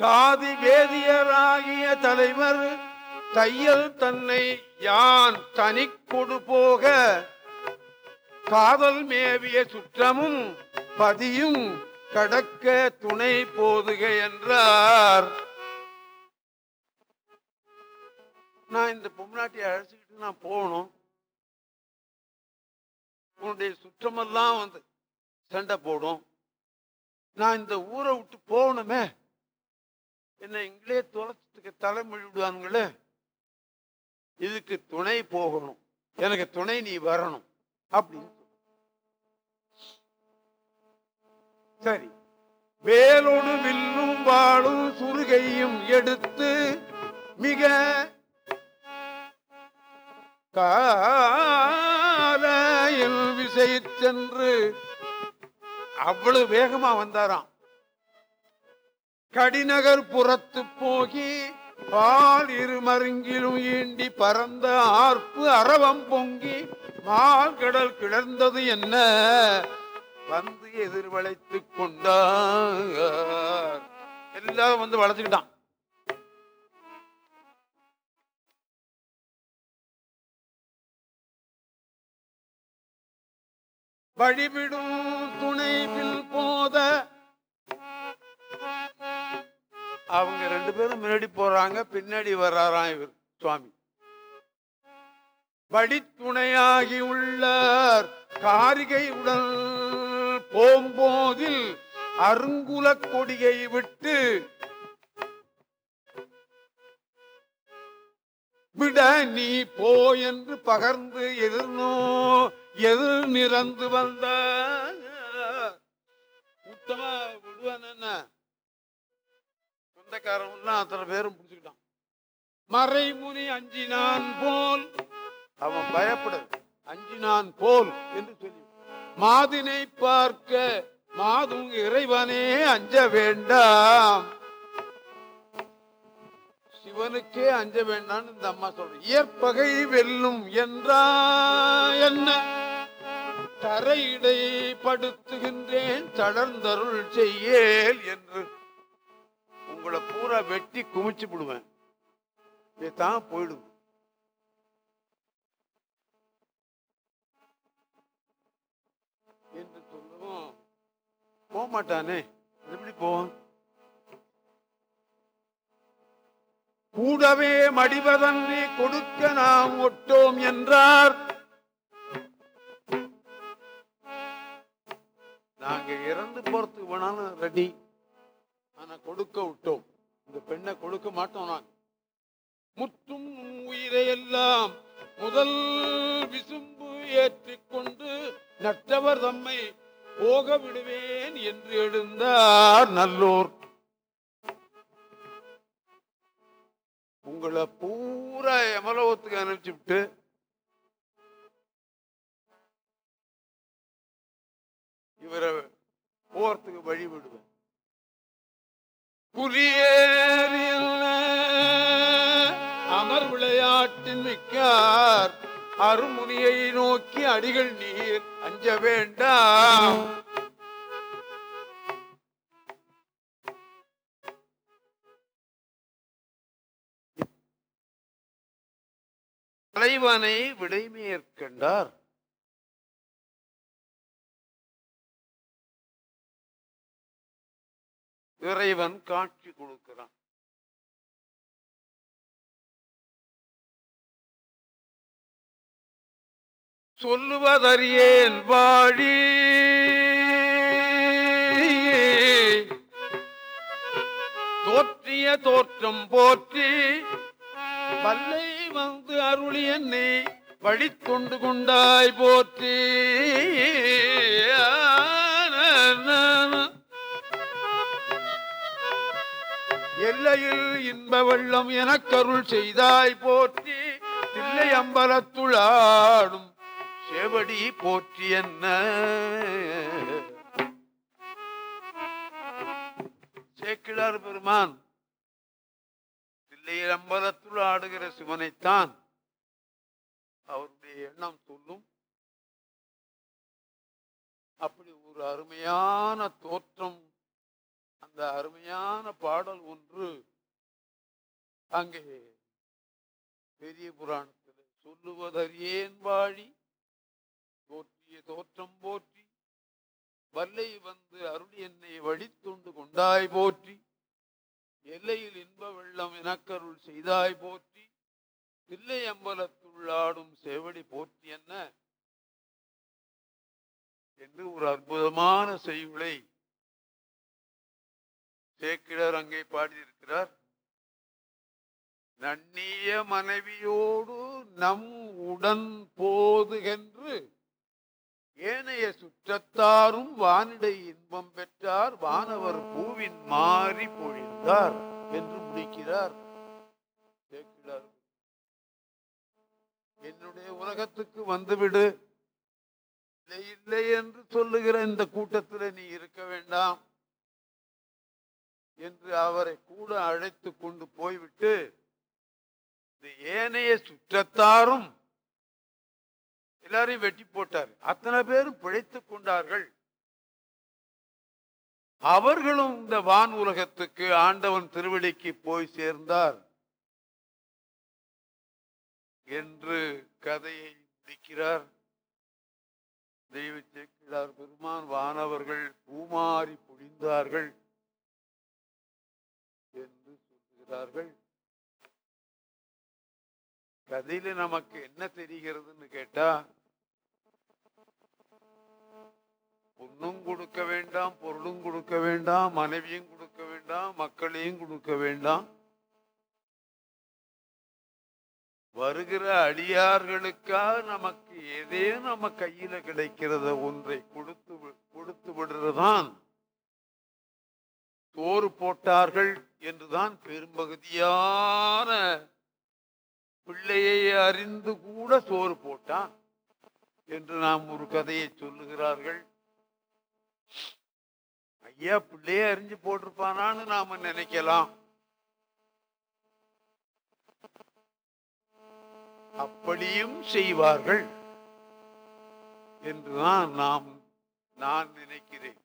சாதி வேதியராகிய தலைவர் தையல் தன்னை யான் தனி கொடு போக காதல் மேவிய சுற்றமும் பதியும் கடக்க துணை போதுக என்றார். நான் இந்த பொம்நாட்டியை அழைச்சிக்கிட்டு நான் போகணும். உன்னுடைய சுற்றமெல்லாம் வந்து சண்டை போடும். நான் இந்த ஊரை விட்டு போகணுமே. என்ன இங்களே தொலைச்சதுக்கு தலைமொழி விடுவாங்களே இதுக்கு துணை போகணும். எனக்கு துணை நீ வரணும். அப்படின்னு சரி. வேலோடு வில்லும் வாழும் சுருகையும் எடுத்து மிக காலையில் விசை சென்று அவ்வளவு வேகமா வந்தாராம். கடிநகர் புறத்து போகி பால் இருமருங்கிலும் ஈண்டி பறந்த ஆர்ப்பு அரவம் பொங்கி மால் கடல் கிளர்ந்தது என்ன? வந்து எதிர்வளைத்து கொண்டார். எல்லாரும் வந்து வளைச்சுக்கிட்டான் வழிவிடும் துணைவில் போத அவங்க ரெண்டு பேரும் முன்னாடி போறாங்க பின்னாடி வர்றாராம் இவர் சுவாமி. வடித்துணையாகி உள்ளார். காரிகை உடல் போம்போதில் அருங்குல கொடியை விட்டு விட நீ போ என்று பகர்ந்து எதிர்நோ எதிர் நிறந்து வந்த உத்தமா விடுவான் என்ன? சொந்தக்காரன் அத்தனை பேரும் பிடிச்சுக்கிட்டான் மறைமுனி அஞ்சினான் போல். அவன் பயப்பட அஞ்சினான் போல் என்று சொல்லி. மாதினை பார்க்க மாதும் இறைவனே அஞ்ச வேண்டாம். சிவனுக்கே அஞ்ச வேண்டாம்னு இந்த அம்மா சொல்ற. இயற்பகை வெல்லும் என்றா என்ன? தரையிடை படுத்துகின்றேன் தளர்ந்தருள் செய்யேல் என்று. உங்களை பூரா வெட்டி குமிச்சு விடுவேன். இதான் போயிடும். என்று சொல்லவும் போக மாட்டானே எப்படி போவான்? கூடவே மடிவதன்றி கொடுக்க நாம் ஒட்டோம் என்றார். நாங்க இறந்து போறதுக்கு வேணாலும் ரெடி கொடுக்க விட்டோம். இந்த பெண்ணை கொடுக்க மாட்டோம் நான். முத்தும் உயிரை எல்லாம் முதல் விசும்பு ஏற்றிக்கொண்டு நட்டவர் தம்மை போக விடுவேன் என்று எழுந்தார் நல்லோர். உங்களை பூரா எமலோகத்துக்கு அனுப்பிச்சுட்டு இவரை போறதுக்கு வழி விடுவேன். புலியேறிய அமர் விளையாட்டின் மிக்கார் அருமுனியை நோக்கி அடிகள் நீர் அஞ்ச வேண்டாம். தலைவனை விடைமேற்கண்டார். இறைவன் காட்சி கொடுக்கிறான். சொல்லுவதறியேன் வாழி. தோற்றிய தோற்றம் போற்றி. பல்லை வந்து அருளி என்னை வழித்தொண்டு கொண்டாய் போற்றி. எல்லையில் இன்ப வெள்ளம் எனக்கருள் செய்தாய் போற்றி தில்லை அம்பலத்துளாடும் செவடி போற்றி என்ன? சேக்கிழார் பெருமான் தில்லையில் அம்பலத்துள் ஆடுகிற சிவனைத்தான் அவருடைய எண்ணம் சொல்லும். அப்படி ஒரு அருமையான தோற்றம் இந்த அருமையான பாடல் ஒன்று அங்கே பெரிய புராணத்தில் சொல்லுவதறியேன் வாழி தோற்றிய தோற்றம் போற்றி வல்லை வந்து அருள் என்னை வழித்துண்டு கொண்டாய் போற்றி எல்லையில் இன்ப வெள்ளம் எனக்கருள் செய்தாய் போற்றி தில்லை அம்பலத்துள்ளாடும் செவடி போற்றி என்ன? என்று ஒரு அற்புதமான செய்யுளை சேக்கிழர் அங்கே பாடியிருக்கிறார். நன்னிய மனைவியோடு நம் உடன் போதுகென்று ஏனைய சுற்றத்தாரும் வானிடை இன்பம் பெற்றார் வானவர் பூவின் மாறி பொழிந்தார் என்று முடிக்கிறார். என்னுடைய உலகத்துக்கு வந்துவிடு. இல்லை இல்லை என்று சொல்லுகிற இந்த கூட்டத்தில் நீ இருக்க வேண்டாம். என்று அவரை கூட அழைத்து கொண்டு போய்விட்டு இந்த ஏனைய சுற்றத்தாரும் எல்லாரையும் வெட்டி போட்டார். அத்தனை பேரும் பிழைத்துக் கொண்டார்கள். அவர்களும் இந்த வான் உலகத்துக்கு ஆண்டவன் திருவடிக்கு போய் சேர்ந்தார் என்று கதையை முடிக்கிறார். தெய்வ சேக்கிழார் பெருமான் வானவர்கள் பூமாறி புழிந்தார்கள். சொல்லுகிறார்கள். கதையில நமக்கு என்ன தெரிகிறதுன்னு கேட்டா பொண்ணும் கொடுக்க வேண்டாம் பொருளும் கொடுக்க வேண்டாம் மனைவியும் கொடுக்க வேண்டாம் மக்களையும் கொடுக்க வேண்டாம். வருகிற அடியார்களுக்காக நமக்கு எதே நம்ம கையில கிடைக்கிறத ஒன்றை கொடுத்து கொடுத்து விடுறதுதான் சோறு போட்டார்கள் என்றுதான் பெரும்பகுதியான பிள்ளையை அறிந்து கூட சோறு போட்டான் என்று நாம் ஒரு கதையை சொல்லுகிறார்கள். ஐயா பிள்ளையே அறிஞ்சு போட்டிருப்பானான்னு நாம நினைக்கலாம். அப்படியும் செய்வார்கள் என்றுதான் நாம் நான் நினைக்கிறேன்.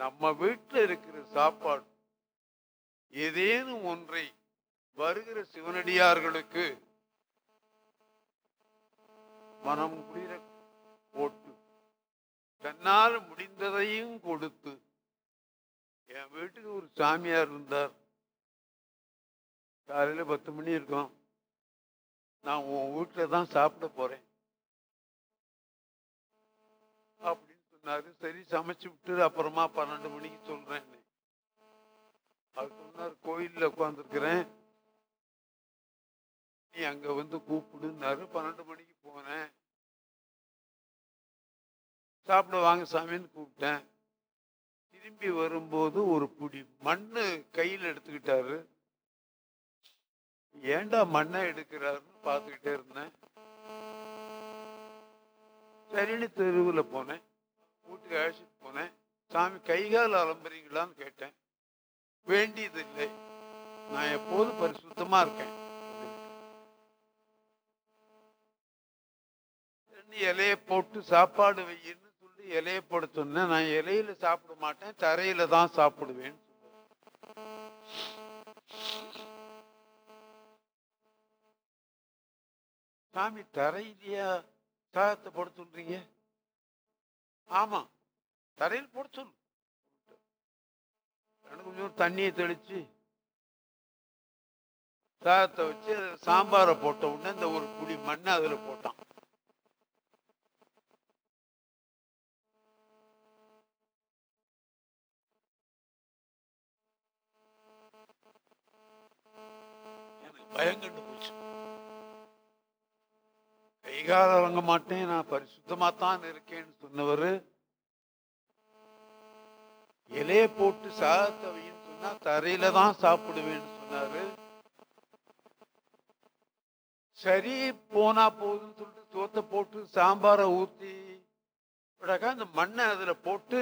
நம்ம வீட்டில் இருக்கிற சாப்பாடு. ஏதேனும் ஒன்றை வருகிற சிவனடியார்களுக்கு மனம் குளிர போட்டு தன்னால் முடிந்ததையும் கொடுத்து என் வீட்டுக்கு ஒரு சாமியார் இருந்தார். காலையில் பத்து மணி இருக்கும். நான் உன் வீட்டில் தான் சாப்பிட போகிறேன் அப்படி சொன்னாரு. சரி சமைச்சு விட்டு அப்புறமா பன்னெண்டு மணிக்கு சொல்றேன் அவர் சொன்னார் கோயில்ல உட்காந்துருக்கிறேன் நீ அங்க வந்து கூப்பிடுன்னாரு. பன்னெண்டு மணிக்கு போனேன். சாப்பிட வாங்க சாமின்னு கூப்பிட்டேன். திரும்பி வரும்போது ஒரு புடி மண்ணு கையில் எடுத்துக்கிட்டாரு. ஏன்டா மண்ணை எடுக்கிறாருன்னு பார்த்துக்கிட்டே இருந்தேன். சரின்னு தெருவில் போனேன். வீட்டுக்கு அழைச்சிட்டு போனேன். சாமி கைகால் அலம்புறீங்களான்னு கேட்டேன். வேண்டியதில்லை. நான் எப்போதும் பரிசுத்தமா இருக்கேன். ரெண்டு இலைய போட்டு சாப்பாடு வையின்னு சொல்லி இலைய போட சொன்னேன். நான் இலையில சாப்பிட மாட்டேன். தரையில தான் சாப்பிடுவேன். சாமி தரையிலையா சாதத்தை போட சொல்றீங்க? ஆமா. தரையில் போட சொல்லு எனக்கு கொஞ்சம் தண்ணியை தெளிச்சு சாதத்தை வச்சு சாம்பாரை போட்ட உடனே இந்த ஒரு புளி மண்ணை அதுல போட்டான். எனக்கு பயம் கண்டு கைகால வாங்க மாட்டேன் நான் பரிசுத்தமா தான் இருக்கேன்னு சொன்னவர். இலைய போட்டு சாதத்தை சொன்னா தரையில தான் சாப்பிடுவேன்னு சொன்னாரு. சரி போனா போதுன்னு சொல்லிட்டு சோத்தை போட்டு சாம்பாரை ஊத்தி விடாக்கா அந்த மண்ணை அதுல போட்டு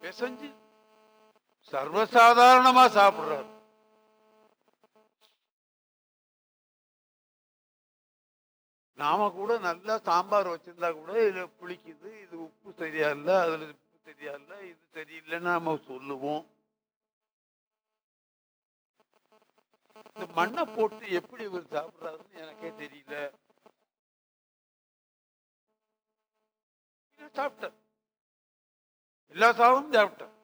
பிசைஞ்சு சர்வசாதாரணமா சாப்பிடுறாரு. நாம கூட நல்லா சாம்பார் வச்சிருந்தா கூட இதுல புளிக்குது இது உப்பு சரியா இல்லை அதுல உப்பு சரியா இல்லை இது சரியில்லைன்னு நாம சொல்லுவோம். இந்த மண்ணை போட்டு எப்படி இவர் சாப்பிடுறாருன்னு எனக்கே தெரியல. சாப்பிட்டேன் சாப்பிட்டார். எல்லா சாதமும் சாப்பிட்டார்.